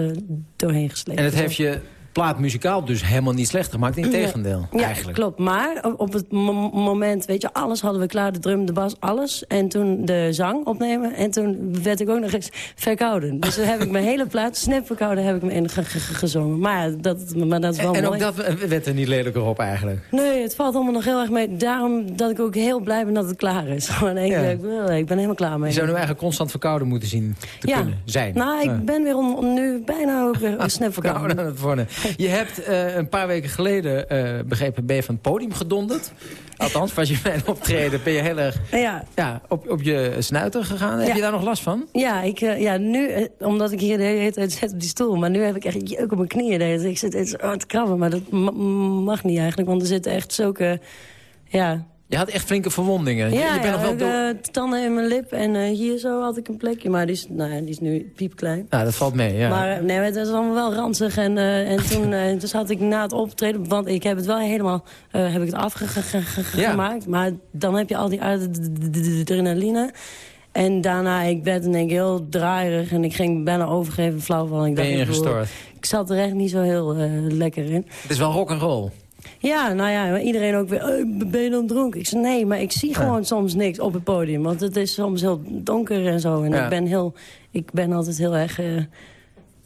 doorheen gesleept. En het heeft je plaat muzikaal dus helemaal niet slecht gemaakt. Integendeel, ja, eigenlijk. klopt. Maar op- het mo- moment, weet je, alles hadden we klaar. De drum, de bas, alles. En toen de zang opnemen. En toen werd ik ook nog eens verkouden. Dus toen heb ik mijn hele plaat, snip verkouden, heb ik me in ge- ge- ge- gezongen. Maar, ja, dat, maar dat is wel En, en ook dat werd er niet lelijker op eigenlijk. Nee, het valt allemaal nog heel erg mee. Daarom dat ik ook heel blij ben dat het klaar is. Gewoon één Ja. keer, ik, ben- helemaal klaar mee. Je zou nu eigenlijk constant verkouden moeten zien te ja. kunnen zijn. Nou, ik Ja. ben weer om, om nu bijna ook weer snip Verkouden verkouden. aan het worden. Je hebt eh, een paar weken geleden, eh, begrepen, ben je van het podium gedonderd. Althans, was je bij een optreden, ben je heel erg Ja. ja, op, op je snuiter gegaan. Heb je daar nog last van? Ja, ik, eh, ja, nu, omdat ik hier de hele tijd zit op die stoel. Maar nu heb ik echt jeuk op mijn knieën. Ik zit het krabben, maar dat ma- mag niet eigenlijk. Want er zitten echt zulke... Ja, Je had echt flinke verwondingen. Je- ja, je bent nog wel ik, door... tanden in mijn lip en eh, hier zo had ik een plekje. Maar die is, nou ja, die is nu piepklein. Nou, dat valt mee, ja. Maar eh, nee, het was allemaal wel ranzig. En, eh, en toen, toen zat ik na het optreden... want ik heb het wel helemaal heb ik het afgemaakt. Maar dan heb je al die adrenaline... En daarna, ik werd in één keer heel draaierig en ik ging bijna overgeven flauw van. Ik Ben je ik, ingestort? Ik zat er echt niet zo heel lekker in. Het is wel rock and roll. Ja, nou ja, maar iedereen ook weer, "Eh, ben je dan dronken? Ik zei, nee, maar ik zie gewoon soms niks op het podium. Want het is soms heel donker en zo. En Ja. ik, ben heel, ik ben altijd heel erg eh,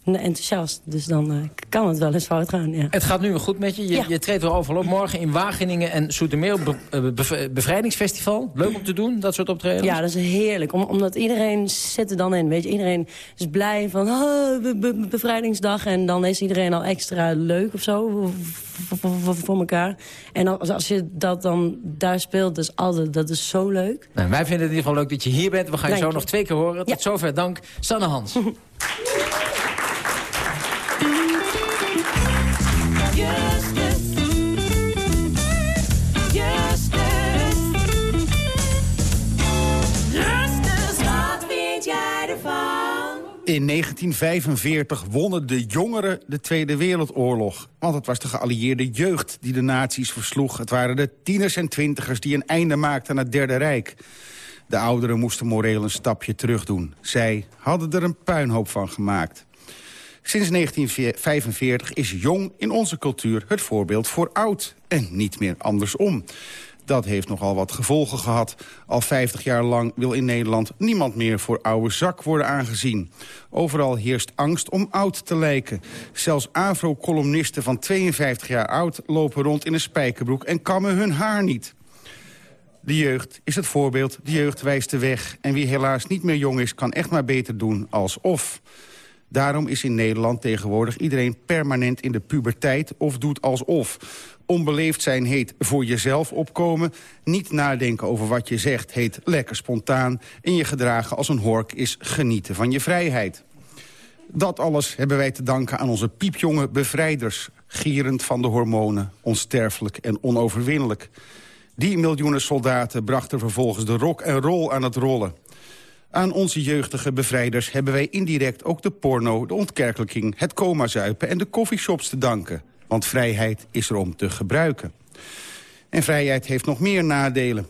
enthousiast. Dus dan eh, kan het wel eens fout gaan, ja. Het gaat nu weer goed met je. Je, Ja. je treedt weer overal op. Morgen in Wageningen en Soetermeer be, eh, bev- bevrijdingsfestival. Leuk om te doen, dat soort optredens. Ja, dat is heerlijk. Om, omdat iedereen zit er dan in. Weet je, iedereen is blij van oh, be- be- bevrijdingsdag. En dan is iedereen al extra leuk of zo voor, elkaar. En als, als je dat dan daar speelt, dus altijd, dat is zo leuk. Nou, wij vinden het in ieder geval leuk dat je hier bent. We gaan je zo nog twee keer horen. Tot zover dank. Sanne Hans. In 1945 wonnen de jongeren de Tweede Wereldoorlog. Want het was de geallieerde jeugd die de nazi's versloeg. Het waren de tieners en twintigers die een einde maakten aan het Derde Rijk. De ouderen moesten moreel een stapje terug doen. Zij hadden er een puinhoop van gemaakt. Sinds 1945 is jong in onze cultuur het voorbeeld voor oud. En niet meer andersom. Dat heeft nogal wat gevolgen gehad. Al 50 jaar lang wil in Nederland niemand meer voor oude zak worden aangezien. Overal heerst angst om oud te lijken. Zelfs AVRO-columnisten van 52 jaar oud lopen rond in een spijkerbroek en kammen hun haar niet. De jeugd is het voorbeeld, de jeugd wijst de weg. En wie helaas niet meer jong is, kan echt maar beter doen alsof. Daarom is in Nederland tegenwoordig iedereen permanent in de puberteit of doet alsof. Onbeleefd zijn heet voor jezelf opkomen. Niet nadenken over wat je zegt heet lekker spontaan. En je gedragen als een hork is genieten van je vrijheid. Dat alles hebben wij te danken aan onze piepjonge bevrijders. Gierend van de hormonen, onsterfelijk en onoverwinnelijk. Die miljoenen soldaten brachten vervolgens de rock en roll aan het rollen. Aan onze jeugdige bevrijders hebben wij indirect ook de porno, de ontkerkelijking, het coma-zuipen en de coffeeshops te danken. Want vrijheid is er om te gebruiken. En vrijheid heeft nog meer nadelen.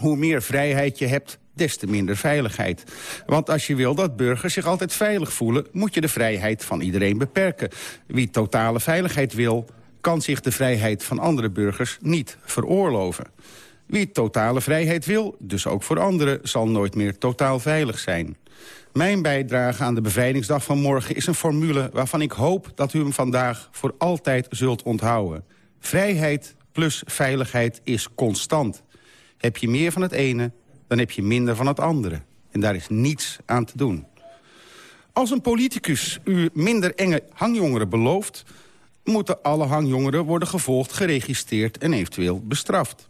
Hoe meer vrijheid je hebt, des te minder veiligheid. Want als je wil dat burgers zich altijd veilig voelen... moet je de vrijheid van iedereen beperken. Wie totale veiligheid wil, kan zich de vrijheid van andere burgers niet veroorloven. Wie totale vrijheid wil, dus ook voor anderen... zal nooit meer totaal veilig zijn. Mijn bijdrage aan de bevrijdingsdag van morgen is een formule... waarvan ik hoop dat u hem vandaag voor altijd zult onthouden. Vrijheid plus veiligheid is constant. Heb je meer van het ene, dan heb je minder van het andere. En daar is niets aan te doen. Als een politicus u minder enge hangjongeren belooft... moeten alle hangjongeren worden gevolgd, geregistreerd en eventueel bestraft.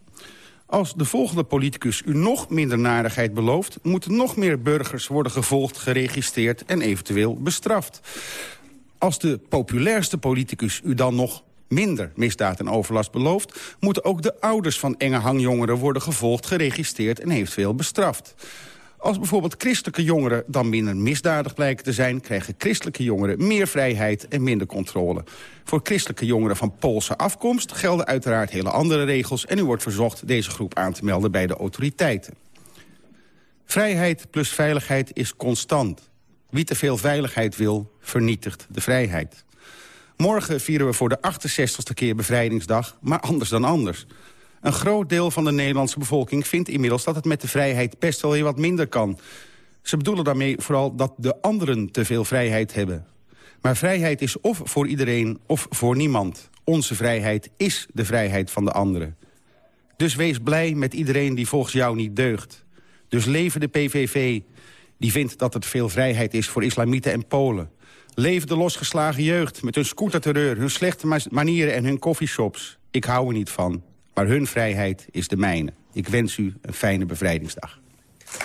Als de volgende politicus u nog minder narigheid belooft... moeten nog meer burgers worden gevolgd, geregistreerd en eventueel bestraft. Als de populairste politicus u dan nog minder misdaad en overlast belooft... moeten ook de ouders van enge hangjongeren worden gevolgd, geregistreerd en eventueel bestraft. Als bijvoorbeeld christelijke jongeren dan minder misdadig blijken te zijn... krijgen christelijke jongeren meer vrijheid en minder controle. Voor christelijke jongeren van Poolse afkomst gelden uiteraard hele andere regels... en u wordt verzocht deze groep aan te melden bij de autoriteiten. Vrijheid plus veiligheid is constant. Wie te veel veiligheid wil, vernietigt de vrijheid. Morgen vieren we voor de 68ste keer bevrijdingsdag, maar anders dan anders. Een groot deel van de Nederlandse bevolking vindt inmiddels... dat het met de vrijheid best wel weer wat minder kan. Ze bedoelen daarmee vooral dat de anderen te veel vrijheid hebben. Maar vrijheid is of voor iedereen of voor niemand. Onze vrijheid is de vrijheid van de anderen. Dus wees blij met iedereen die volgens jou niet deugt. Dus leven de PVV, die vindt dat het veel vrijheid is voor islamieten en Polen. Leven de losgeslagen jeugd met hun scooterterreur, hun slechte ma- manieren en hun coffeeshops. Ik hou er niet van, maar hun vrijheid is de mijne. Ik wens u een fijne bevrijdingsdag.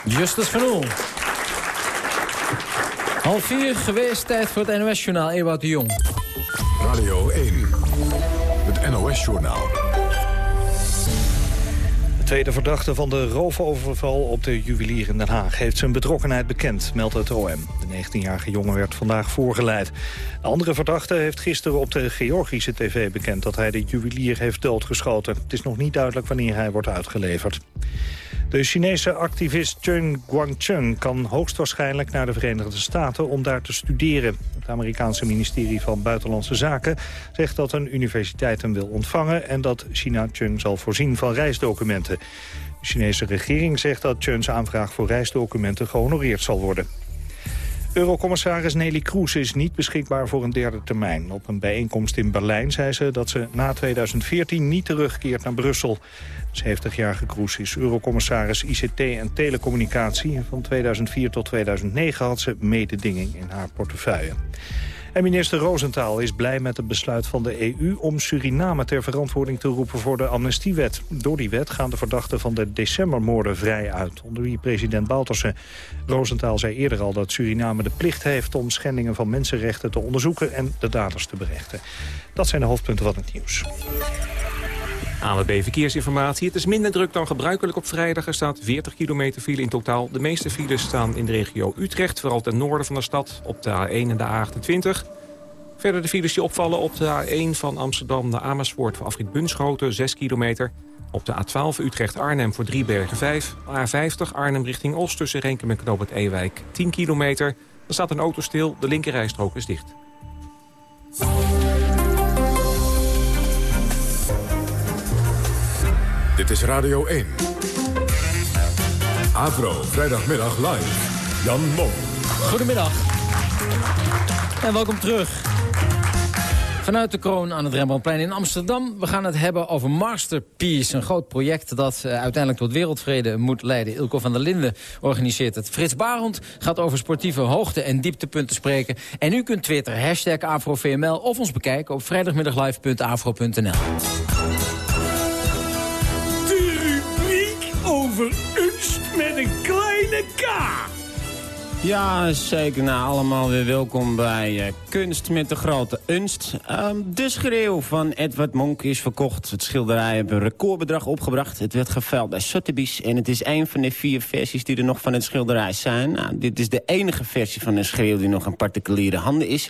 Justus van Oel. Half vier geweest, tijd voor het NOS-journaal Ewout de Jong. Radio 1, het NOS-journaal. De tweede verdachte van de roofoverval op de juwelier in Den Haag... heeft zijn betrokkenheid bekend, meldt het OM. De 19-jarige jongen werd vandaag voorgeleid. De andere verdachte heeft gisteren op de Georgische tv bekend... dat hij de juwelier heeft doodgeschoten. Het is nog niet duidelijk wanneer hij wordt uitgeleverd. De Chinese activist Chen Guangcheng kan hoogstwaarschijnlijk naar de Verenigde Staten om daar te studeren. Het Amerikaanse ministerie van Buitenlandse Zaken zegt dat een universiteit hem wil ontvangen en dat China Chen zal voorzien van reisdocumenten. De Chinese regering zegt dat Chens aanvraag voor reisdocumenten gehonoreerd zal worden. Eurocommissaris Nelly Kroes is niet beschikbaar voor een derde termijn. Op een bijeenkomst in Berlijn zei ze dat ze na 2014 niet terugkeert naar Brussel. De 70-jarige Kroes is eurocommissaris ICT en telecommunicatie. Van 2004 tot 2009 had ze mededinging in haar portefeuille. En minister Roosentaal is blij met het besluit van de EU om Suriname ter verantwoording te roepen voor de amnestiewet. Door die wet gaan de verdachten van de decembermoorden vrij uit, onder wie president Bouterse. Roosentaal zei eerder al dat Suriname de plicht heeft om schendingen van mensenrechten te onderzoeken en de daders te berechten. Dat zijn de hoofdpunten van het nieuws. ANWB Verkeersinformatie. Het is minder druk dan gebruikelijk op vrijdag. Er staat 40 kilometer file in totaal. De meeste files staan in de regio Utrecht, vooral ten noorden van de stad, op de A1 en de A28. Verder de files die opvallen op de A1 van Amsterdam naar Amersfoort... voor afrit Bunschoten, 6 kilometer. Op de A12 Utrecht-Arnhem voor Driebergen 5. A50 Arnhem richting Oost tussen Renkum en Knoop het Ewijk 10 kilometer. Er staat een auto stil, de linkerrijstrook is dicht. Dit is Radio 1. Avro, vrijdagmiddag live. Jan Mom. Goedemiddag. En welkom terug. Vanuit de kroon aan het Rembrandtplein in Amsterdam. We gaan het hebben over Masterpiece. Een groot project dat eh, uiteindelijk tot wereldvrede moet leiden. Ilko van der Linden organiseert het. Frits Barend gaat over sportieve hoogte- en dieptepunten spreken. En u kunt twitteren, hashtag AfroVML... of ons bekijken op vrijdagmiddaglive.afro.nl. Ja, zeker. Nou, allemaal weer welkom bij eh, Kunst met de Grote Unst. Ehm, de schreeuw van Edward Monk is verkocht. Het schilderij heeft een recordbedrag opgebracht. Het werd geveild bij Sotheby's en het is een van de vier versies die er nog van het schilderij zijn. Nou, dit is de enige versie van de schreeuw die nog in particuliere handen is.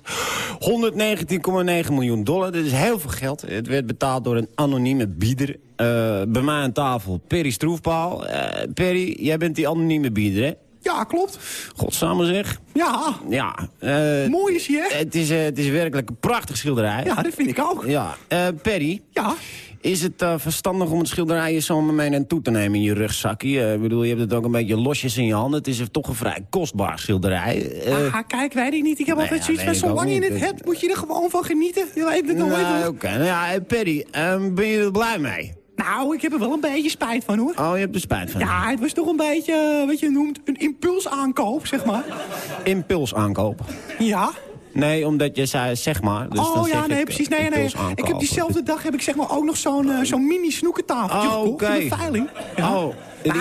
119,9 miljoen dollar, dat is heel veel geld. Het werd betaald door een anonieme bieder. Eh, bij mij aan tafel Perry Stroefpaal. Eh, Perry, jij bent die anonieme bieder, hè? Ja, klopt. Godsamme zeg. Ja. Ja. eh, Mooi is hij, hè? Het is, eh, het is werkelijk een prachtig schilderij. Ja, dat vind ik ook. Ja. Eh, Perry. Ja? Is het verstandig om het schilderij zomaar mee naartoe te nemen in je rugzakje? Ik bedoel, je hebt het ook een beetje losjes in je handen. Het is toch een vrij kostbaar schilderij. Ah, kijk, weet ik niet. Ik heb nee, altijd ja, zoiets weet van, zolang je het hebt, moet je er gewoon van genieten. Je weet het nog nou. Oké, nou ja, Perry, ben je er blij mee? Nou, ik heb er wel een beetje spijt van, hoor. Oh, je hebt er spijt van? Ja, het was toch een beetje, eh, wat je noemt, een impulsaankoop, zeg maar. Impuls aankopen. Ja? Nee, omdat je zei zeg maar. Dus oh ja, nee, ik, precies. eh, Nee, nee. Ik heb diezelfde dag heb ik zeg maar ook nog zo'n eh, zo'n mini snoekentafeltje Oh, gekocht voor de veiling. Oh,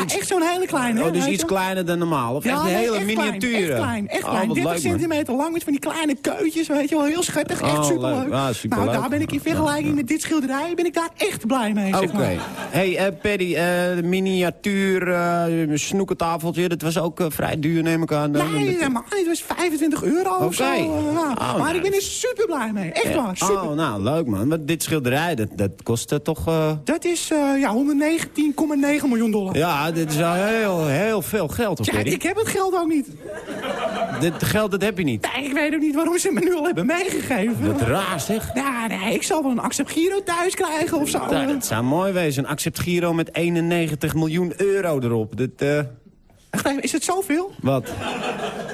iets- echt zo'n hele kleine. hè, Oh, dus iets kleiner dan normaal. Of Ja, echt een nee, hele echt klein, miniatuur. Echt klein, echt klein. wat 30 leuk, man. centimeter lang met van die kleine keutjes, weet je wel. Heel schattig, echt Oh, superleuk. Ja, superleuk. Nou, daar ben ik in vergelijking met dit schilderij ben ik daar echt blij mee, zeg Oké. maar. Hey, eh Paddy, eh, de miniatuur eh snoekentafeltje, dat was ook vrij duur, neem ik aan. Nee, helemaal niet. Het was 25 euro of zo. Oh, maar ik ben er super blij mee. Echt waar, super. Oh, nou, leuk man. Maar dit schilderij, dat, dat kost eh, toch... eh, Dat is eh, ja, 119,9 miljoen dollar. Ja, dit is wel heel, heel veel geld, hoor, Ja, ik heb het geld ook niet. Dit geld, dat heb je niet. Nee, ik weet ook niet waarom ze me nu al hebben meegegeven. Wat raar, zeg. Ja, nee, ik zal wel een accept Giro thuis krijgen of zo. Nou, dat zou mooi wezen. Een accept Giro met 91 miljoen euro erop. Dat, Wacht even, is het zoveel? wat?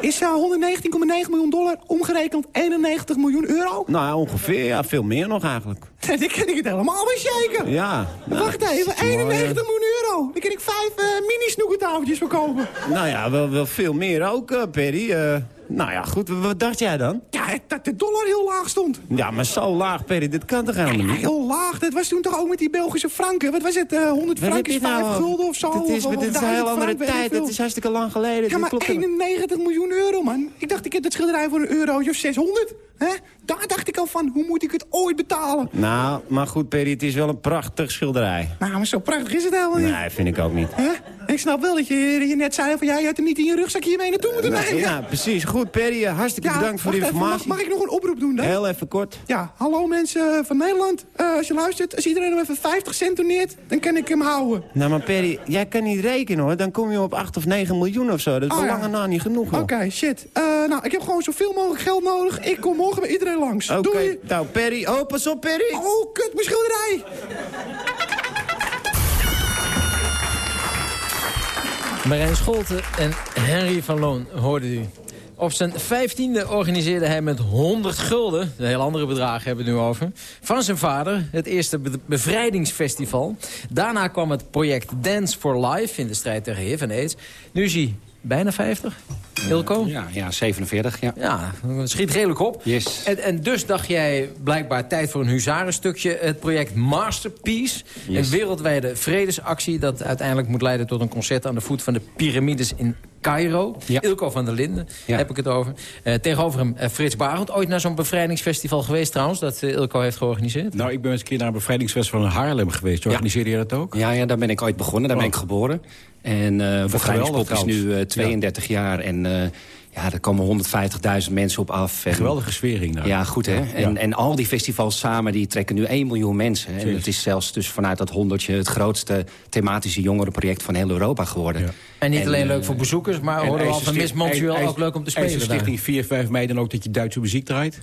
Is eh, 119,9 miljoen dollar omgerekend 91 miljoen euro? Nou ja, ongeveer. Ja, veel meer nog eigenlijk. Dan ken ik het helemaal niet zeker. Ja. nou, Wacht even, dat is mooi, 91 miljoen euro. Dan kan ik vijf eh, mini-snoekertafeltjes verkopen. eh. Nou ja, wel, wel veel meer ook, eh Perry. Eh, nou ja, goed. Wat dacht jij dan? Ja, dat de dollar heel laag stond. Ja, maar zo laag, Perry. Dit kan toch helemaal Ja, niet? heel laag. Dat was toen toch ook met die Belgische franken. Wat was het, eh 100 Wat frank heb is je 5 nou? gulden of zo? Dit is, of, dit is een 1000 heel andere tijd. Dat is hartstikke lang geleden. Ja, maar klopt helemaal- 91 miljoen euro, man. Ik dacht, ik heb dat schilderij voor een euro of 600. Hè? Daar dacht ik al van, hoe moet ik het ooit betalen? Nou, maar goed, Perry. Het is wel een prachtig schilderij. Nou, maar zo prachtig is het helemaal niet. Nee, vind ik ook niet. Hè? Ik snap wel dat je, je net zei van, ja, je had hem niet in je rugzakje mee naartoe moeten Nou, nemen. ja, precies. Goed, Perry. eh, Hartstikke Ja, bedankt voor de even, informatie. mag, mag ik nog een oproep doen dan? Heel even kort. Ja, hallo mensen van Nederland. Eh, als je luistert, als iedereen nog even 50 cent doneert, dan kan ik hem houden. Nou, maar Perry, jij kan niet rekenen, hoor. Dan kom je op 8 of 9 miljoen of zo. Dat is Oh, lange na niet genoeg, hoor. Oké, shit. Eh, nou, ik heb gewoon zoveel mogelijk geld nodig. Ik kom morgen bij iedereen langs. Oké, Doei. nou, Perry. Oh, pas op, Perry. Oh, kut, mijn schilderij. Marijn Scholten en Henry van Loon hoorden u. Op zijn vijftiende organiseerde hij met 100 gulden... een heel andere bedragen hebben we het nu over... van zijn vader het eerste be- bevrijdingsfestival. Daarna kwam het project Dance for Life... in de strijd tegen HIV en AIDS. Nu is hij bijna 50. Ilko? Ja, ja 47, ja. Ja, het schiet redelijk op. Yes. En, en dus dacht jij blijkbaar tijd voor een huzarenstukje. Het project Masterpiece. Yes. Een wereldwijde vredesactie dat uiteindelijk moet leiden tot een concert aan de voet van de piramides in Cairo. Ilko van der Linden Ja. heb ik het over. Eh, tegenover hem eh, Frits Barend. Ooit naar zo'n bevrijdingsfestival geweest trouwens, dat eh, Ilko heeft georganiseerd. Nou, ik ben eens een keer naar een bevrijdingsfestival in Haarlem geweest. Organiseerde je dat ook? Ja, ja, daar ben ik ooit begonnen. Daar ben ik geboren. En eh bevrijdingspop is nu eh, trouwens. 32 jaar. En eh, ja, er komen 150.000 mensen op af. En, Geweldige sfering daar. Ja, goed hè. Ja. En, en al die festivals samen, die trekken nu 1 miljoen mensen. En het is zelfs dus vanuit dat honderdje... het grootste thematische jongerenproject van heel Europa geworden. En niet En, alleen eh, leuk voor bezoekers, maar hoorden we al van Miss Montreal ook leuk om te spelen Is stichting 4, 5 mei dan ook dat je Duitse muziek draait?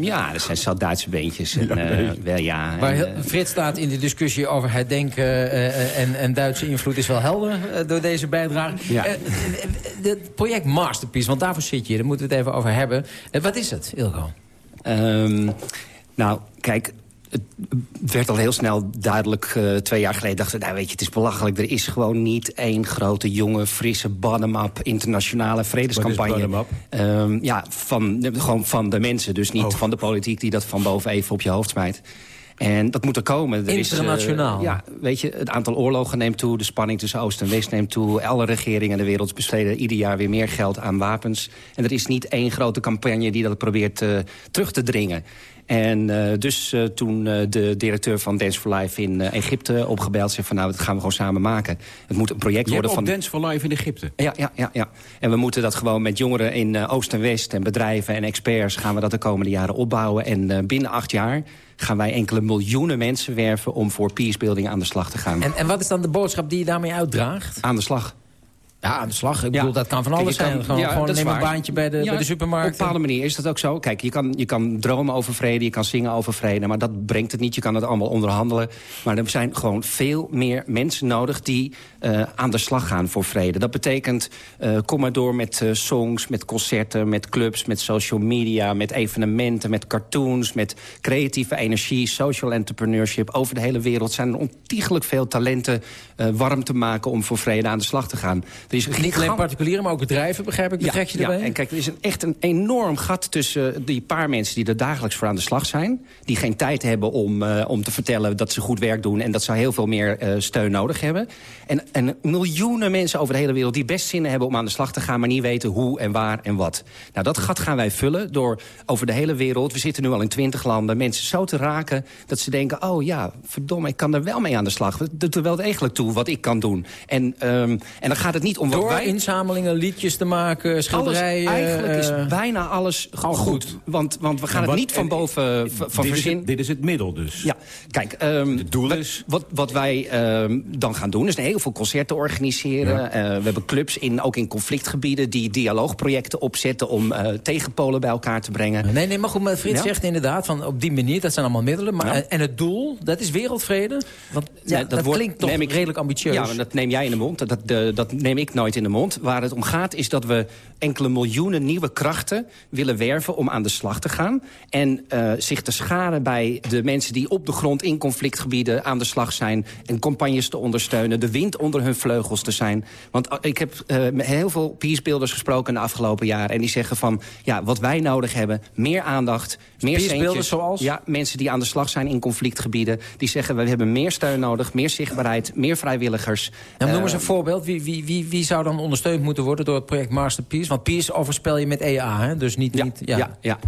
ja, er zijn zat Duitse beentjes. En, eh, wel, ja, Maar en, eh, Frits staat in de discussie over herdenken eh, eh, en, en Duitse invloed is wel helder door deze bijdrage. Ja. Het project Masterpiece, want daarvoor zit je, daar moeten we het even over hebben. Eh, Wat is het, Ilko? Ehm, nou, kijk, het werd al heel snel duidelijk. eh, twee jaar geleden dachten we, nou weet je, het is belachelijk. Er is gewoon niet één grote, jonge, frisse, bottom-up internationale vredescampagne. Wat is bottom-up? Ehm, ja, van, de- gewoon van de mensen. Dus niet van de politiek die dat van boven even op je hoofd smijt. En dat moet er komen. Er is, eh, Internationaal. ja, weet je, het aantal oorlogen neemt toe. De spanning tussen Oost en West neemt toe. Alle regeringen in de wereld besteden ieder jaar weer meer geld aan wapens. En er is niet één grote campagne die dat probeert eh, terug te dringen. En eh, dus eh, toen eh, de directeur van Dance for Life in Egypte opgebeld... zei van nou, dat gaan we gewoon samen maken. Het moet een project Je worden hebt van... Dance for Life in Egypte? Ja, ja, ja, ja. En we moeten dat gewoon met jongeren in Oost en West... en bedrijven en experts gaan we dat de komende jaren opbouwen. En eh, binnen acht jaar gaan wij enkele miljoenen mensen werven... om voor peacebuilding aan de slag te gaan. En, en wat is dan de boodschap die je daarmee uitdraagt? Aan de slag. Ja, aan de slag. Ik bedoel, dat kan van alles kan- zijn. Gewoon, ja, gewoon neem een baantje bij de, Ja, bij de supermarkt. Op een bepaalde manier is dat ook zo. Kijk, je kan, je kan dromen over vrede, je kan zingen over vrede... maar dat brengt het niet, je kan het allemaal onderhandelen. Maar er zijn gewoon veel meer mensen nodig... die eh, aan de slag gaan voor vrede. Dat betekent, eh, kom maar door met eh, songs, met concerten... met clubs, met social media, met evenementen, met cartoons... met creatieve energie, social entrepreneurship. Over de hele wereld zijn er ontiegelijk veel talenten... warm te maken om voor vrede aan de slag te gaan. Een Niet alleen particulieren, maar ook bedrijven, begrijp ik. Betrek je ja, erbij? en kijk, er is een, echt een enorm gat tussen die paar mensen die er dagelijks voor aan de slag zijn. Die geen tijd hebben om, eh, om te vertellen dat ze goed werk doen... en dat ze heel veel meer eh, steun nodig hebben. En, en miljoenen mensen over de hele wereld die best zin hebben om aan de slag te gaan... maar niet weten hoe en waar en wat. Nou, dat gat gaan wij vullen door over de hele wereld... we zitten nu al in twintig landen, mensen zo te raken... dat ze denken, oh ja, verdomme, ik kan er wel mee aan de slag. Het doet er wel degelijk toe wat ik kan doen. En, ehm, en dan gaat het niet om Door wij... inzamelingen, liedjes te maken, schilderijen... Alles, eigenlijk is eh, bijna alles goed. goed. Want, want we gaan het niet van en- boven van dit, is verzin. het, dit is het middel dus. Ja, kijk, ehm, wat, wat, wat wij ehm, dan gaan doen is heel veel concerten organiseren. Eh, we hebben clubs in, ook in conflictgebieden die dialoogprojecten opzetten om eh, tegenpolen bij elkaar te brengen. Nee, nee, maar goed, maar Frits Ja? zegt inderdaad van op die manier, dat zijn allemaal middelen. Maar, Ja. En het doel, dat is wereldvrede? Want Nee, dat, wordt- klinkt toch neem ik- redelijk ambitieus. Ja, maar dat neem jij in de mond. Dat, dat, dat neem ik nooit in de mond. Waar het om gaat is dat we enkele miljoenen nieuwe krachten willen werven om aan de slag te gaan. En eh, zich te scharen bij de mensen die op de grond in conflictgebieden aan de slag zijn. En campagnes te ondersteunen. De wind onder hun vleugels te zijn. Want eh, ik heb eh, met heel veel peacebuilders gesproken de afgelopen jaren. En die zeggen van, ja, wat wij nodig hebben, meer aandacht, meer centjes. zoals? Ja, mensen die aan de slag zijn in conflictgebieden. Die zeggen, we hebben meer steun nodig, meer zichtbaarheid, meer vrijwilligers. Nou, noem eens een voorbeeld. Wie, wie, wie, wie zou dan ondersteund moeten worden door het project Master Peace? Want Peace overspel je met EA, hè? dus niet... niet ja. ja, ja.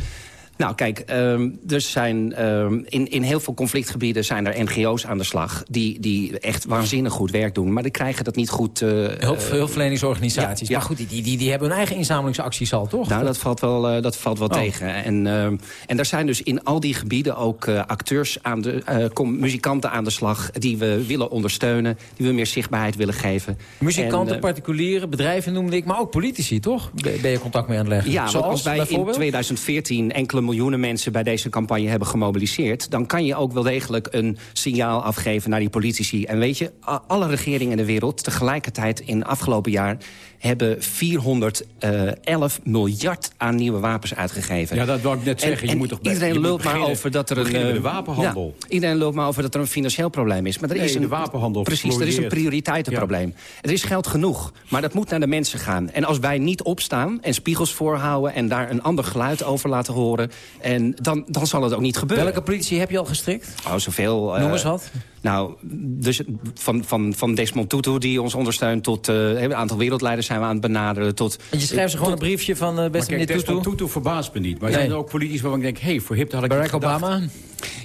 Nou, kijk, ehm, er zijn, ehm, in, in heel veel conflictgebieden zijn er NGO's aan de slag... die, die echt waanzinnig goed werk doen, maar die krijgen dat niet goed... eh, Hulp, eh, hulpverleningsorganisaties. ja, ja. Maar goed, die, die, die, hebben hun eigen inzamelingsacties al, toch? Nou, dat valt wel, eh, dat valt wel Oh. tegen. En, ehm, en er zijn dus in al die gebieden ook acteurs, aan de, kom, muzikanten aan de slag... die we willen ondersteunen, die we meer zichtbaarheid willen geven. Muzikanten, En, particulieren, bedrijven noemde ik, maar ook politici, toch? Ben je contact mee aan het leggen? Ja, want Zoals, als wij in bijvoorbeeld? 2014 enkele miljoenen mensen bij deze campagne hebben gemobiliseerd... dan kan je ook wel degelijk een signaal afgeven naar die politici. En weet je, alle regeringen in de wereld tegelijkertijd in afgelopen jaar... hebben 411 miljard aan nieuwe wapens uitgegeven. Ja, dat wou ik net En- zeggen. Je en moet toch bij- iedereen je lult maar over dat er een... de eh, wapenhandel. ja, iedereen lult maar over dat er een financieel probleem is. Maar er Nee, is een, de wapenhandel Precies, er is een prioriteitenprobleem. Er is geld genoeg, maar dat moet naar de mensen gaan. En als wij niet opstaan en spiegels voorhouden... en daar een ander geluid over laten horen... En dan, dan zal het ook niet gebeuren. Welke politie heb je al gestrikt? Oh, zoveel. eh, Noem eens wat. Nou, dus van, van, van Desmond Tutu die ons ondersteunt... tot eh, een aantal wereldleiders zijn we aan het benaderen. Tot, En je schrijft ze gewoon een briefje van uh, beste meneer Desmond Tutu. Tutu verbaast me niet. Maar Nee. er zijn ook politici waarvan ik denk... hé, hey, voor hip had ik Barack. Obama.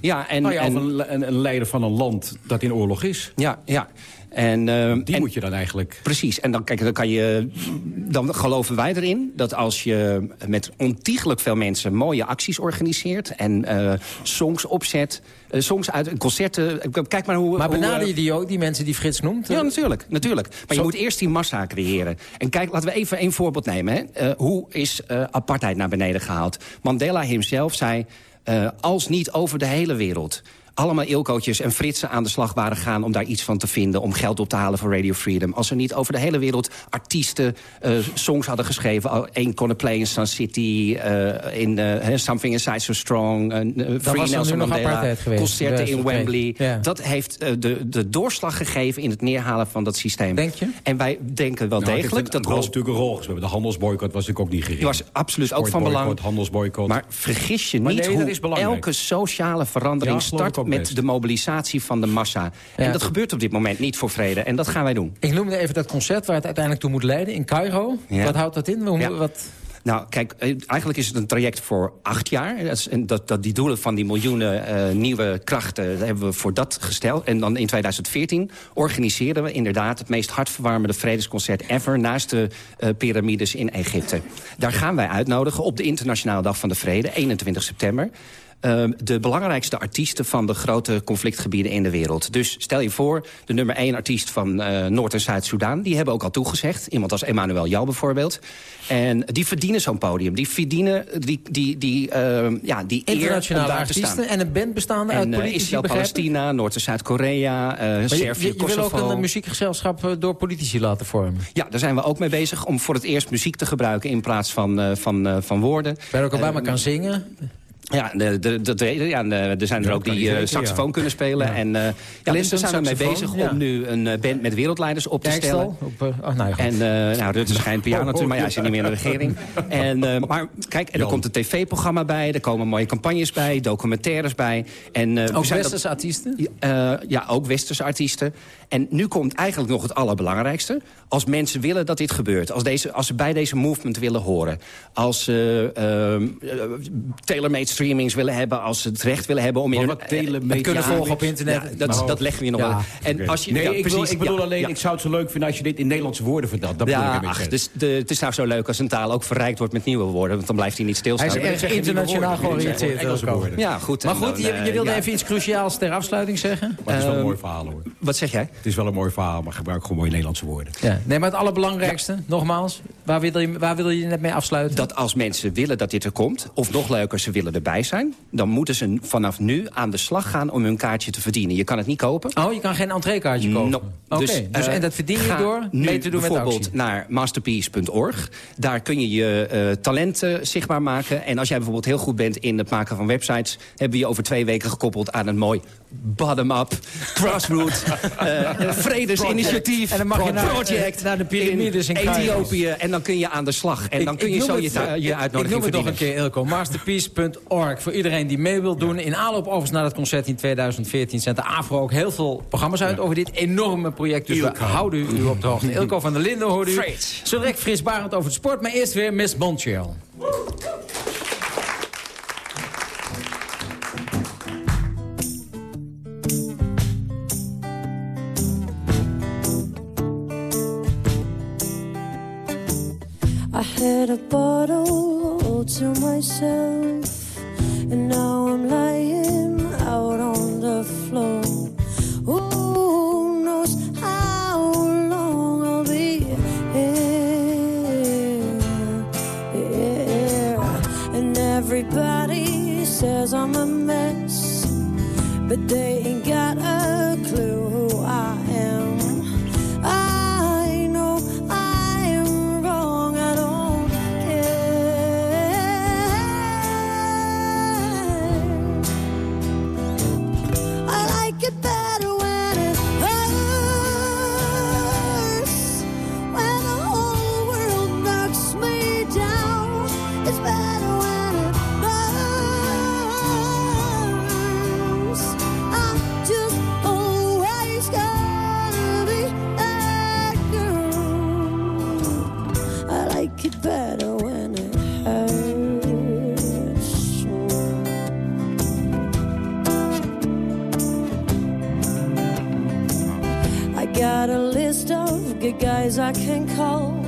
Ja, en, Nou ja, en, of een, een, een leider van een land dat in oorlog is. ja, ja. En, eh, Die en- moet je dan eigenlijk... Precies, en dan, kijk, dan, kan je, dan geloven wij erin dat als je met ontiegelijk veel mensen mooie acties organiseert... en eh, songs opzet, eh, songs uit concerten... Kijk maar hoe... Maar hoe, benader eh, je die ook, die mensen die Frits noemt? Ja, natuurlijk. natuurlijk. Maar Zo- je moet eerst die massa creëren. En kijk, laten we even één voorbeeld nemen. Hè. Eh, hoe is eh, apartheid naar beneden gehaald? Mandela hemzelf zei, eh, als niet over de hele wereld allemaal Ilkootjes en Fritsen aan de slag waren gaan... om daar iets van te vinden, om geld op te halen voor Radio Freedom. Als er niet over de hele wereld artiesten eh, songs hadden geschreven... één Gonna Play in Sun City, eh, in eh, Something Inside So Strong... eh, Free was Nelson Mandela, concerten in. Wembley. Ja. Dat heeft eh, de, de doorslag gegeven in het neerhalen van dat systeem. Denk je? En wij denken wel Nou, degelijk... dat dat was natuurlijk een rol gespeeld. De handelsboycott was natuurlijk ook niet gering. die was absoluut ook van belang. handelsboycott. Maar vergis je Maar niet nee, hoe elke sociale verandering Ja, start met de mobilisatie van de massa. En dat gebeurt op dit moment niet voor vrede. En dat gaan wij doen. Ik noemde even dat concert waar het uiteindelijk toe moet leiden in Cairo. Ja. Wat houdt dat in? Hoe, Ja. wat... Nou, kijk, eh, eigenlijk is het een traject voor acht jaar. Dat, is, dat, dat die doelen van die miljoenen eh, nieuwe krachten... hebben we voor dat gesteld. En dan in 2014 organiseren we inderdaad... het meest hartverwarmende vredesconcert ever... naast de eh, piramides in Egypte. Daar gaan wij uitnodigen op de Internationale Dag van de Vrede... 21 september. Ehm, de belangrijkste artiesten van de grote conflictgebieden in de wereld. Dus stel je voor, de nummer één artiest van eh, Noord- en Zuid-Soedan... die hebben ook al toegezegd. Iemand als Emmanuel Jou bijvoorbeeld. En die verdienen zo'n podium. Die verdienen die, die, die, ehm, ja, die Internationale artiesten en een band bestaande uit En eh, politici, Israël? Palestina, Noord- en Zuid-Korea, eh Maar je, Servië, je, je wil ook een muziekgezelschap door politici laten vormen. Ja, daar zijn we ook mee bezig om voor het eerst muziek te gebruiken... in plaats van, van, van woorden. Barack Obama Eh, kan zingen. Ja, de, de, ja er zijn er ook die eh, saxofoon kunnen spelen. En eh ja, dus Clinton, daar zijn we saxofoon, bezig ja. om nu een eh, band met wereldleiders op te Dijkstal, stellen. Op, oh, nou. En uh, nou, Rutte schijnt piano natuurlijk, maar ja, hij zit niet meer in de regering. En, maar kijk, en er komt een tv-programma bij, er komen mooie campagnes bij, documentaires bij. En, Ook zijn westerse artiesten? ja, ook westerse artiesten. En nu komt eigenlijk nog het allerbelangrijkste. Als mensen willen dat dit gebeurt. Als, deze, als ze bij deze movement willen horen. Als ze ehm, eh, streamings willen hebben. Als ze het recht willen hebben om... in hun- wat tailor-made het kunnen volgen op internet. Ja, dat, dat leggen we je nog Ja. wel. En als je, nee, ja, ik, bedoel, precies, ik bedoel ja, alleen, ja. ik zou het zo leuk vinden als je dit in Nederlandse woorden vertelt. Dat ik Ja, ach, zeggen. dus de, het is nou zo leuk als een taal ook verrijkt wordt met nieuwe woorden. Want dan blijft hij niet stilstaan. Hij is erg internationaal georiënteerd. Ja, goed. Maar goed, dan, je, eh, je wilde ja. even iets cruciaals ter afsluiting zeggen. Maar het is wel een Ehm, mooi verhaal hoor. Wat zeg jij? Het is wel een mooi verhaal, maar gebruik gewoon mooie Nederlandse woorden. Ja. Nee, maar het allerbelangrijkste, nogmaals, waar wil, je, waar wil je net mee afsluiten? Dat als mensen willen dat dit er komt, of nog leuker, ze willen erbij zijn... dan moeten ze vanaf nu aan de slag gaan om hun kaartje te verdienen. Je kan het niet kopen. Oh, je kan geen entreekaartje kopen? No. Oké, dus, eh, en dat verdien je door mee te doen met de bijvoorbeeld actie? naar masterpiece.org. Daar kun je je eh, talenten zichtbaar maken. En als jij bijvoorbeeld heel goed bent in het maken van websites... hebben we je over twee weken gekoppeld aan een mooi bottom-up, grassroots, eh, vredesinitiatief, En dan mag je naar- project naar de piramides in. Ethiopië. En dan kun je aan de slag. En dan kun je zo het, je, eh, je ik- uitnodiging Ik noem het nog een keer, Ilko. Masterpiece.org. Voor iedereen die mee wil doen. In aanloop overigens naar het concert in 2014... zendt de AVRO ook heel veel programma's uit over dit enorme project. Dus we houden u op de hoogte. Ilko van der Linden hoorde u. Frits. Zo direct Frits Barend over het sport. Maar eerst weer Miss Montreal. Had a bottle all to myself, and now I'm lying out on the floor. Who knows how long I'll be here? here. And everybody says I'm a mess, but they ain't got a clue I can call,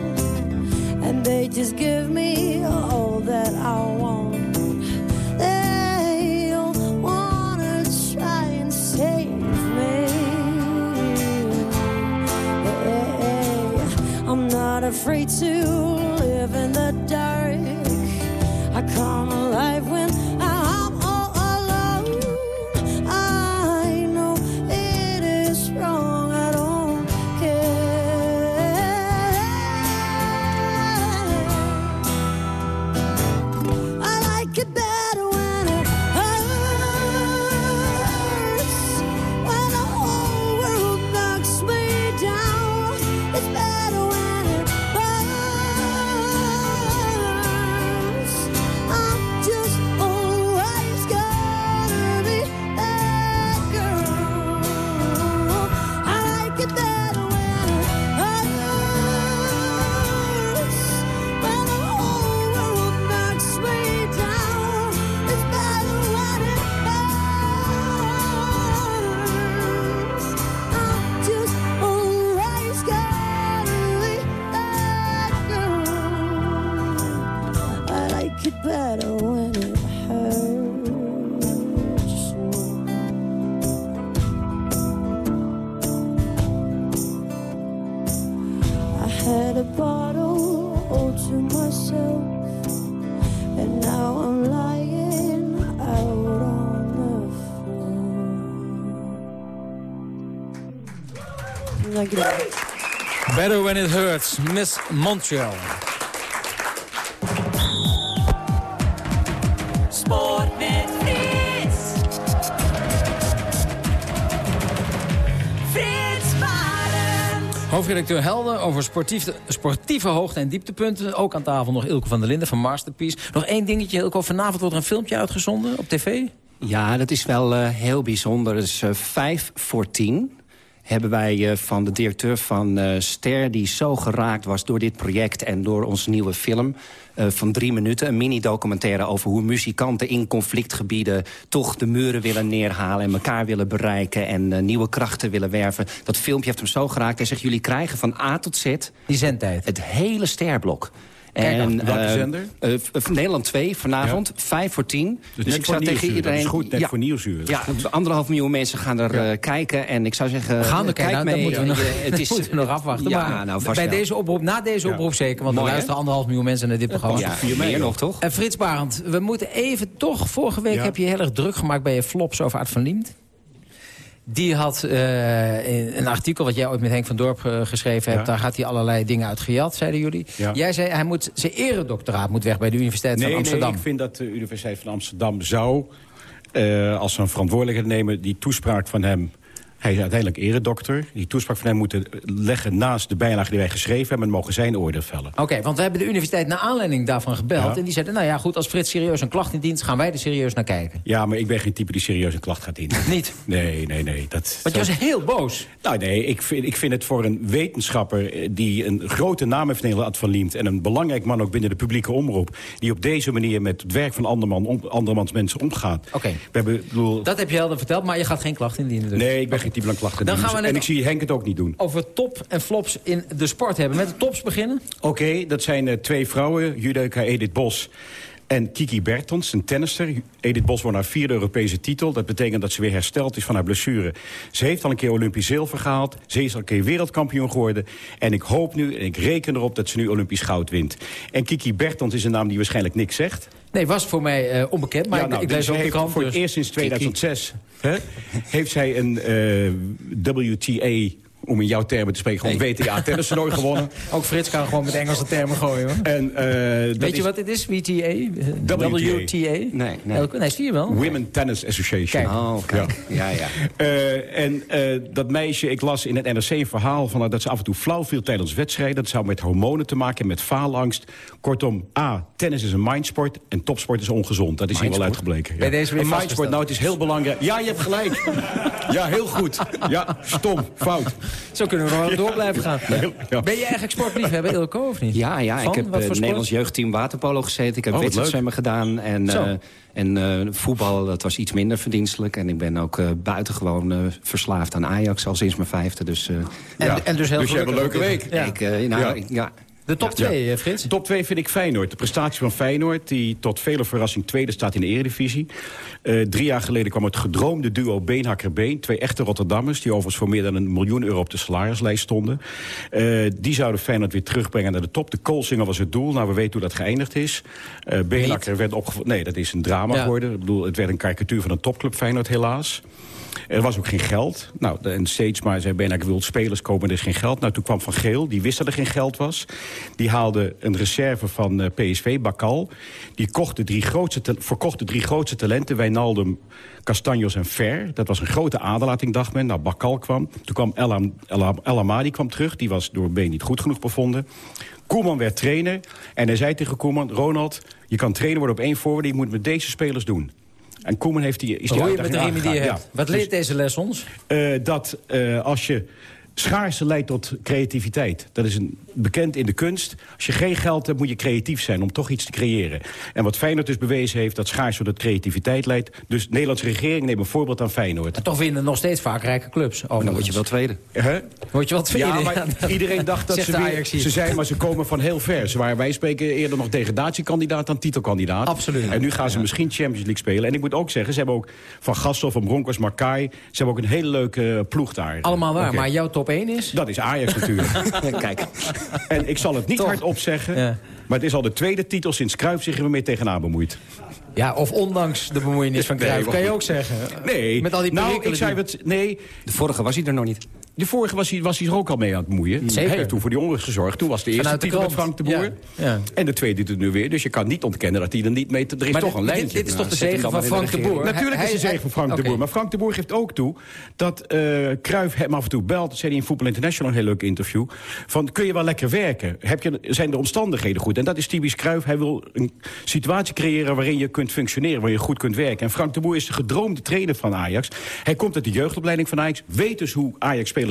had a bottle all to myself, and now I'm lying out on the floor. Dankjewel. Better When It Hurts, Miss Montreal. Hoofdredacteur Helden over sportief, sportieve hoogte- en dieptepunten. Ook aan tafel nog Ilke van der Linden van Masterpiece. Nog één dingetje, Ilko. Vanavond wordt er een filmpje uitgezonden op tv. Ja, dat is wel eh, heel bijzonder. Het is eh, vijf voor tien hebben wij eh, van de directeur van eh, Ster... die zo geraakt was door dit project en door onze nieuwe film... eh, van drie minuten, een mini-documentaire over hoe muzikanten in conflictgebieden... toch de muren willen neerhalen en elkaar willen bereiken... en nieuwe krachten willen werven. Dat filmpje heeft hem zo geraakt. Hij zegt, jullie krijgen van A tot Z... Die zendtijd. Het hele Sterblok. Kijk, en, welke eh, zender? eh, v- Nederland 2 vanavond, 5 voor 10. Dus net voor Nieuwsuur, dat is goed, net voor Nieuwsuur. Ja, anderhalf miljoen mensen gaan er eh, kijken. En ik zou zeggen, Gaan we kijk kijken, mee. dan moeten we nog, het is, moeten we nog afwachten. Ja, maar nou, vast bij wel. deze oproep, na deze Ja. oproep zeker, want Mooi, er luisteren anderhalf miljoen mensen naar dit programma. Ja, vier meer nog, toch? En Frits Barend, we moeten even toch... Vorige week Ja. heb je heel erg druk gemaakt bij je flops over Art van Liemt. Die had in een artikel wat jij ooit met Henk van Dorp eh, geschreven hebt... Ja. daar had hij allerlei dingen uit gejat, zeiden jullie. Ja. Jij zei, hij moet, zijn eredoctoraat moet weg bij de Universiteit Nee, van Amsterdam. nee, ik vind dat de Universiteit van Amsterdam zou... eh, als ze een verantwoordelijkheid nemen, die toespraak van hem... Hij is uiteindelijk eredokter. Die toespraak van hem moeten leggen naast de bijlage die wij geschreven hebben... en mogen zijn oordeel vellen. Oké, want we hebben de universiteit naar aanleiding daarvan gebeld. Ja. En die zeiden, nou ja, goed, als Frits serieus een klacht indient... gaan wij er serieus naar kijken. Ja, maar ik ben geen type die serieus een klacht gaat indienen. Niet? Nee, nee, nee. Dat, Want je was heel boos. Nou nee, ik vind, ik vind het voor een wetenschapper... eh, die een grote naam heeft in Nederland van Liemt... en een belangrijk man ook binnen de publieke omroep... die op deze manier met het werk van anderman, om, andermans mensen omgaat. Oké. We hebben, bedoel, Dat heb je helder verteld, maar je gaat geen klacht indienen. Dus. Nee, ik ben geen klachten. Dan gaan we en ik zie Henk het ook niet doen. Over top en flops in de sport hebben. Met de tops beginnen. Oké, dat zijn eh, twee vrouwen, Judeka Edith Bos en Kiki Bertens, een tennister. Edith Bos won haar vierde Europese titel. Dat betekent dat ze weer hersteld is van haar blessure. Ze heeft al een keer Olympisch zilver gehaald. Ze is al een keer wereldkampioen geworden. En ik hoop nu, en ik reken erop, dat ze nu Olympisch goud wint. En Kiki Bertens is een naam die waarschijnlijk niks zegt. Nee, was voor mij eh, onbekend, maar Ja, ik, nou, ik dus lees ook ze de krant. Voor dus- het eerst sinds 2006 hè, heeft zij een eh, WTA, om in jouw termen te spreken, gewoon WTA tennistoernooi gewonnen. Ook Frits kan gewoon met Engelse termen gooien. Hoor. En, eh, Weet je is wat dit is? WTA? WTA. WTA? Nee, nee. Elke- nee, zie je wel. Women Tennis Association. Kijk. Oh, kijk. Ja, ja. Eh, en eh, dat meisje, ik las in het NRC een verhaal van haar dat ze af en toe flauw viel tijdens wedstrijden. Dat zou met hormonen te maken, met faalangst. Kortom, A, tennis is een mindsport en topsport is ongezond. Dat is hier wel uitgebleken. Bij deze weer een mindsport, nou het is heel belangrijk. Ja, je hebt gelijk. ja, heel goed. Ja, stom, fout. Zo kunnen we nog wel door blijven gaan. Ja. Ben je eigenlijk sportliefhebber, Ilko, of niet? Ja, ja Van? ik heb eh, het sport? Nederlands jeugdteam waterpolo gezeten. Ik heb Oh, wedstrijdzwemmen gedaan. En, eh, en eh, voetbal, dat was iets minder verdienstelijk. En ik ben ook eh, buitengewoon eh, verslaafd aan Ajax al sinds mijn vijfde. Dus, eh, En, Ja. en dus heel Dus je hebt een leuke week. Ja. ik, eh, nou, Ja. ik- ja. De top 2, eh, Frits? Top 2 vind ik Feyenoord. De prestatie van Feyenoord, die tot vele verrassing tweede staat in de eredivisie. Eh, drie jaar geleden kwam het gedroomde duo Beenhakker-Been. Twee echte Rotterdammers, die overigens voor meer dan een miljoen euro op de salarislijst stonden. Eh, die zouden Feyenoord weer terugbrengen naar de top. De Koolsinger was het doel. Nou, we weten hoe dat geëindigd is. Beenhakker werd opgevoerd. Nee, dat is een drama Ja. geworden. Ik bedoel, het werd een karikatuur van een topclub Feyenoord helaas. Er was ook geen geld. Nou, en steeds maar zei Benak wil spelers komen, er is geen geld. Nou, toen kwam Van Geel, die wist dat er geen geld was. Die haalde een reserve van eh, PSV, Bakal. Die kocht de drie grootste, verkocht de drie grootste talenten, Wijnaldum, Castanjos en Fer. Dat was een grote aderlating, dacht men. Nou, Bakal kwam. Toen kwam El, Am- El, Am- El Amadi kwam terug. Die was door Been niet goed genoeg bevonden. Koeman werd trainer. En hij zei tegen Koeman, Ronald, je kan trainer worden op één voorwaarde. Je moet met deze spelers doen. En Koeman heeft die, is die Hoe je met de uitdaging riemen die je aangegaan. hebt. Ja. Wat Dus- leert deze les ons? eh, dat eh, als je schaarste leidt tot creativiteit. Dat is een, bekend in de kunst. Als je geen geld hebt, moet je creatief zijn om toch iets te creëren. En wat Feyenoord dus bewezen heeft, dat schaarste tot creativiteit leidt. Dus de Nederlandse regering neemt een voorbeeld aan Feyenoord. Maar toch winnen nog steeds vaak rijke clubs. Dan word je wel tweede. Hè? Word je wel tweede? Ja, maar iedereen dacht dat ze weer... Ze zijn, maar ze komen van heel ver. Ze waren, wij spreken eerder nog degradatiekandidaat dan titelkandidaat. Absoluut. En nu gaan ze misschien Champions League spelen. En ik moet ook zeggen, ze hebben ook van Gastel, van Broncos, Markai... ze hebben ook een hele leuke eh, ploeg daar. Allemaal waar, maar jouw top 1 is? Dat is Ajax natuurlijk. Kijk. En ik zal het niet Toch? hardop zeggen... Ja. maar het is al de tweede titel sinds Cruijff zich er mee tegenaan bemoeit. Ja, of ondanks de bemoeienis van Cruijff, kan je ook zeggen. Nee, Met al die nou, perikelen ik zei die- het... Nee, De vorige was hij er nog niet. De vorige was hij, was hij er ook al mee aan het moeien. Zeker. Hij heeft toen voor die onrust gezorgd. Toen was de eerste titel met. Frank de Boer. Ja, ja. En de tweede doet het nu weer. Dus je kan niet ontkennen dat hij er niet mee... Er is Maar toch dit- een dit- lijntje. dit is toch de zegen van Frank de. Boer? Natuurlijk Hij- is de zegen van Frank de Boer. Maar Frank de Boer geeft ook toe dat eh Cruijff hem af en toe belt. Dat zei hij in Voetbal International een heel leuk interview. Van, kun je wel lekker werken? Heb je, zijn de omstandigheden goed? En dat is typisch Cruijff. Hij wil een situatie creëren waarin je kunt functioneren. Waar je goed kunt werken. En Frank de Boer is de gedroomde trainer van Ajax. Hij komt uit de jeugdopleiding van Ajax. Weet dus hoe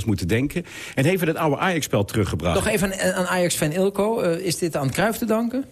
Moeten denken. En heeft het oude Ajax-spel teruggebracht. Nog even aan, aan Ajax-fan Ilko. Eh, is dit aan Cruijff te danken?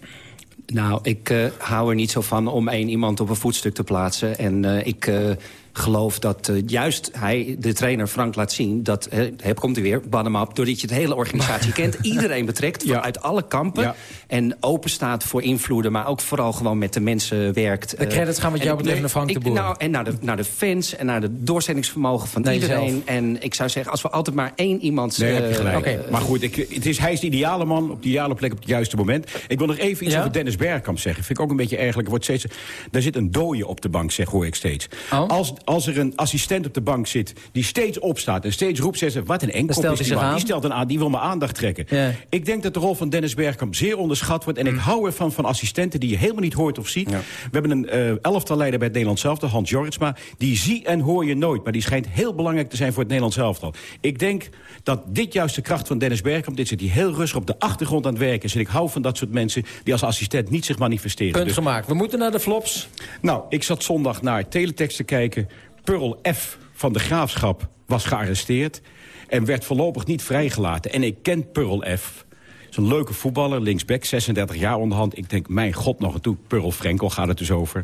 Nou, ik eh, hou er niet zo van om één iemand op een voetstuk te plaatsen. En eh, ik eh, geloof dat eh, juist hij, de trainer Frank, laat zien... dat, eh, heb komt hij weer, bottom-up, doordat je de hele organisatie kent... iedereen betrekt, vanuit alle kampen... Ja. en open staat voor invloeden... maar ook vooral gewoon met de mensen werkt. De credits gaan wat en jou betreft naar Frank de ik- Boer. Nou, en naar de, naar de fans en naar de doorzettingsvermogen van Naar iedereen. En ik zou zeggen, als we altijd maar één iemand... Nee, heb je eh, gelijk. oké. Maar goed, ik, het is, hij is de ideale man op de ideale plek op het juiste moment. Ik wil nog even iets Ja? over Dennis Bergkamp zeggen. Vind ik ook een beetje ergerlijk. Er Wordt steeds, daar zit een dooie op de bank, zeg, hoor ik steeds. Oh? Als, als er een assistent op de bank zit die steeds opstaat... en steeds roept, zegt ze, wat een enkel stelt is hij die man. stelt een aan, die wil mijn aandacht trekken. Ja. Ik denk dat de rol van Dennis Bergkamp zeer onderschat wordt. En Mm. ik hou ervan van assistenten die je helemaal niet hoort of ziet. We hebben een eh elftal leider bij het Nederlands elftal, Hans Jorritsma. Die zie en hoor je nooit. Maar die schijnt heel belangrijk te zijn voor het Nederlands elftal. Ik denk dat dit juist de kracht van Dennis Bergkamp... dit zit hij heel rustig op de achtergrond aan het werken. is. En ik hou van dat soort mensen die als assistent niet zich manifesteren. Punt Dus- gemaakt. We moeten naar de flops. nou, ik zat zondag naar teletext te kijken. Pearl F. van de Graafschap was gearresteerd... en werd voorlopig niet vrijgelaten. En ik ken Pearl F. is een leuke voetballer, linksback, 36 jaar onderhand. Ik denk, mijn god, nog een toe. Pearl Frenkel gaat het dus over.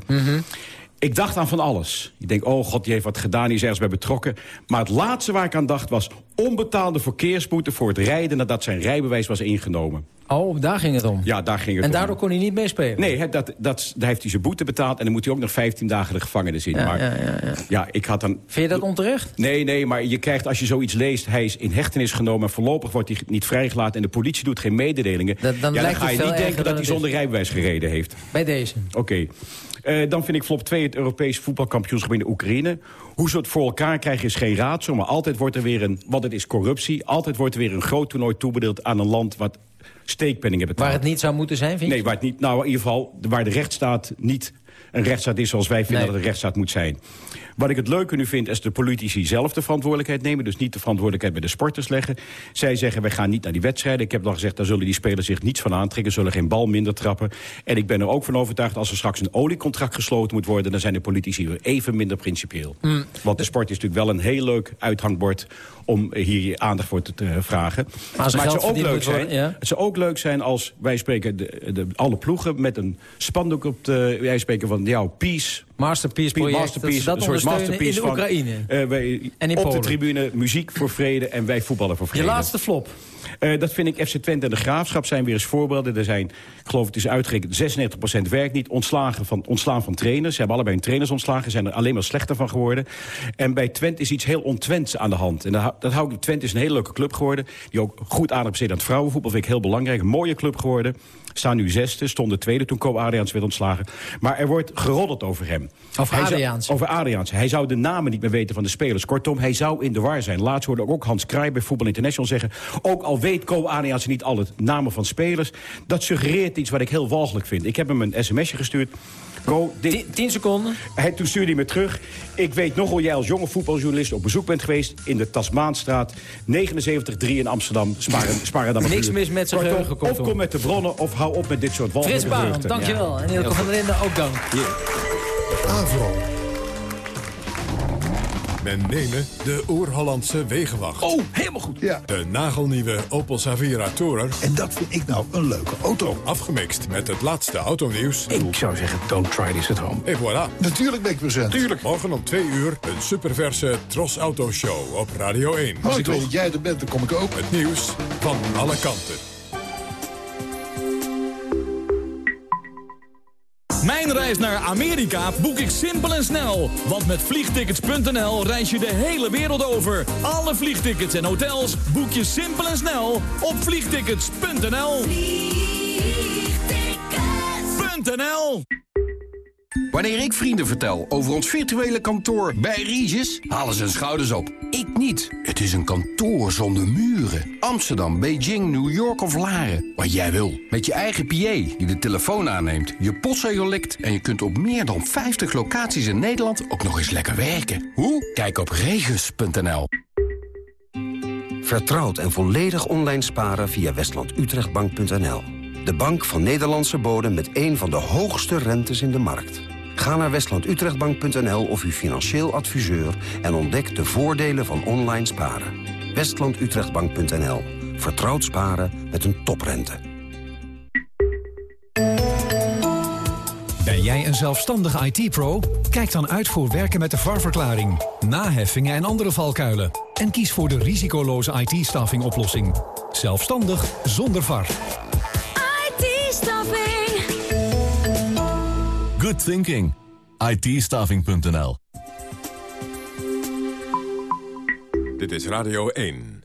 Ik dacht aan van alles. Ik denk, oh god, die heeft wat gedaan, die is ergens bij betrokken. Maar het laatste waar ik aan dacht was... onbetaalde verkeersboete voor het rijden... nadat zijn rijbewijs was ingenomen. Oh, daar ging het om. Ja, daar ging het En om. daardoor kon hij niet meespelen. Nee, dat, dat, daar heeft hij zijn boete betaald... en dan moet hij ook nog 15 dagen de gevangenis in. Ja, maar ja, ja, ja. ja, ik had dan... Vind je dat onterecht? Nee, nee, maar je krijgt als je zoiets leest... hij is in hechtenis genomen en voorlopig wordt hij niet vrijgelaten... en de politie doet geen mededelingen. Dat- dan ja, lijkt ga je niet denken dan dat hij is. zonder rijbewijs gereden heeft. Bij deze. Oké. Eh, dan vind ik flop 2 het Europees voetbalkampioenschap in de Oekraïne. Hoe ze het voor elkaar krijgen is geen raadsel... maar altijd wordt er weer een, want het is corruptie... altijd wordt er weer een groot toernooi toebedeeld aan een land... wat steekpenningen betaalt. Waar het niet zou moeten zijn, vind je? Nee, waar het niet, nou in ieder geval waar de rechtsstaat niet een rechtsstaat is zoals wij vinden Nee. dat het een rechtsstaat moet zijn. Wat ik het leuke nu vind, is de politici zelf de verantwoordelijkheid nemen. Dus niet de verantwoordelijkheid bij de sporters leggen. Zij zeggen, wij gaan niet naar die wedstrijden. Ik heb al gezegd, daar zullen die spelers zich niets van aantrekken. Zullen geen bal minder trappen. En ik ben er ook van overtuigd, als er straks een oliecontract gesloten moet worden... dan zijn de politici weer even minder principieel. Mm. Want de sport is natuurlijk wel een heel leuk uithangbord... om hier je aandacht voor te, te vragen. Maar het zou ook leuk zijn, worden, ja. het zou ook leuk zijn als wij spreken de, de, alle ploegen met een spandoek op de... Wij spreken van jouw peace. Masterpiece Peace, project. masterpiece, dat dat een soort ondersteunen in de masterpiece van, Oekraïne. eh, wij, En in op Polen. de tribune muziek voor vrede en wij voetballen voor Je vrede. laatste flop. Eh, dat vind ik FC Twente en de Graafschap zijn weer eens voorbeelden. Er zijn, ik geloof het is uitgerekend, 96% werkt niet. Ontslagen van, ontslaan van trainers. Ze hebben allebei hun trainers ontslagen. zijn er alleen maar slechter van geworden. En bij Twente is iets heel ontwents aan de hand. En dat, dat hou ik, Twente is een hele leuke club geworden. Die ook goed aandacht besteedt aan het vrouwenvoetbal. vind ik heel belangrijk. Een mooie club geworden. Staan nu zesde, stonden tweede toen Co Adriaans werd ontslagen. Maar er wordt geroddeld over hem. Over zou- Adriaans. over Adriaans. Hij zou de namen niet meer weten van de spelers. Kortom, hij zou in de war zijn. Laatst hoorde ik ook Hans Kraai bij Voetbal International zeggen... ook al weet Co Adriaans niet alle namen van spelers... dat suggereert iets wat ik heel walgelijk vind. Ik heb hem een sms'je gestuurd. Co, dit... 10 seconden. Hij, toen stuurde hij me terug. Ik weet nogal jij als jonge voetbaljournalist op bezoek bent geweest... in de Tasmaanstraat 79-3 in Amsterdam. Sparen, sparen dan maar Niks mis met zijn geheugen. Of kom met de bronnen of hou op met dit soort Frits walgelijke Barend, geruchten. dankjewel. Ja. En Ilko van der Linden, ook dank. Avro. Men nemen de Oer-Hollandse Wegenwacht. Oh, helemaal goed. Ja. De nagelnieuwe Opel Savira Tourer. En dat vind ik nou een leuke auto. Afgemixt met het laatste autonieuws. Ik zou zeggen, don't try this at home. En voilà. Natuurlijk ben ik present. Tuurlijk. Morgen om twee uur een superverse Tros Auto Show op Radio 1. Als ik weet dat jij er bent, dan kom ik ook. Het nieuws van alle kanten. Reis naar Amerika boek ik simpel en snel. Want met vliegtickets.nl reis je de hele wereld over. Alle vliegtickets en hotels boek je simpel en snel op vliegtickets.nl. Vliegtickets.nl Wanneer ik vrienden vertel over ons virtuele kantoor bij Regis, halen ze hun schouders op. Ik niet. Het is een kantoor zonder muren. Amsterdam, Beijing, New York of Laren. Wat jij wil. Met je eigen PA die de telefoon aanneemt, je postzegel likt... en je kunt op meer dan 50 locaties in Nederland ook nog eens lekker werken. Hoe? Kijk op regis.nl. Vertrouwd en volledig online sparen via westlandutrechtbank.nl. De bank van Nederlandse bodem met een van de hoogste rentes in de markt. Ga naar westlandutrechtbank.nl of uw financieel adviseur... en ontdek de voordelen van online sparen. westlandutrechtbank.nl. Vertrouwd sparen met een toprente. Ben jij een zelfstandige IT-pro? Kijk dan uit voor werken met de VAR-verklaring, naheffingen en andere valkuilen. En kies voor de risicoloze IT-staffing oplossing. Zelfstandig zonder VAR. IT-staffing. Good thinking. itstaffing.nl Dit is Radio 1.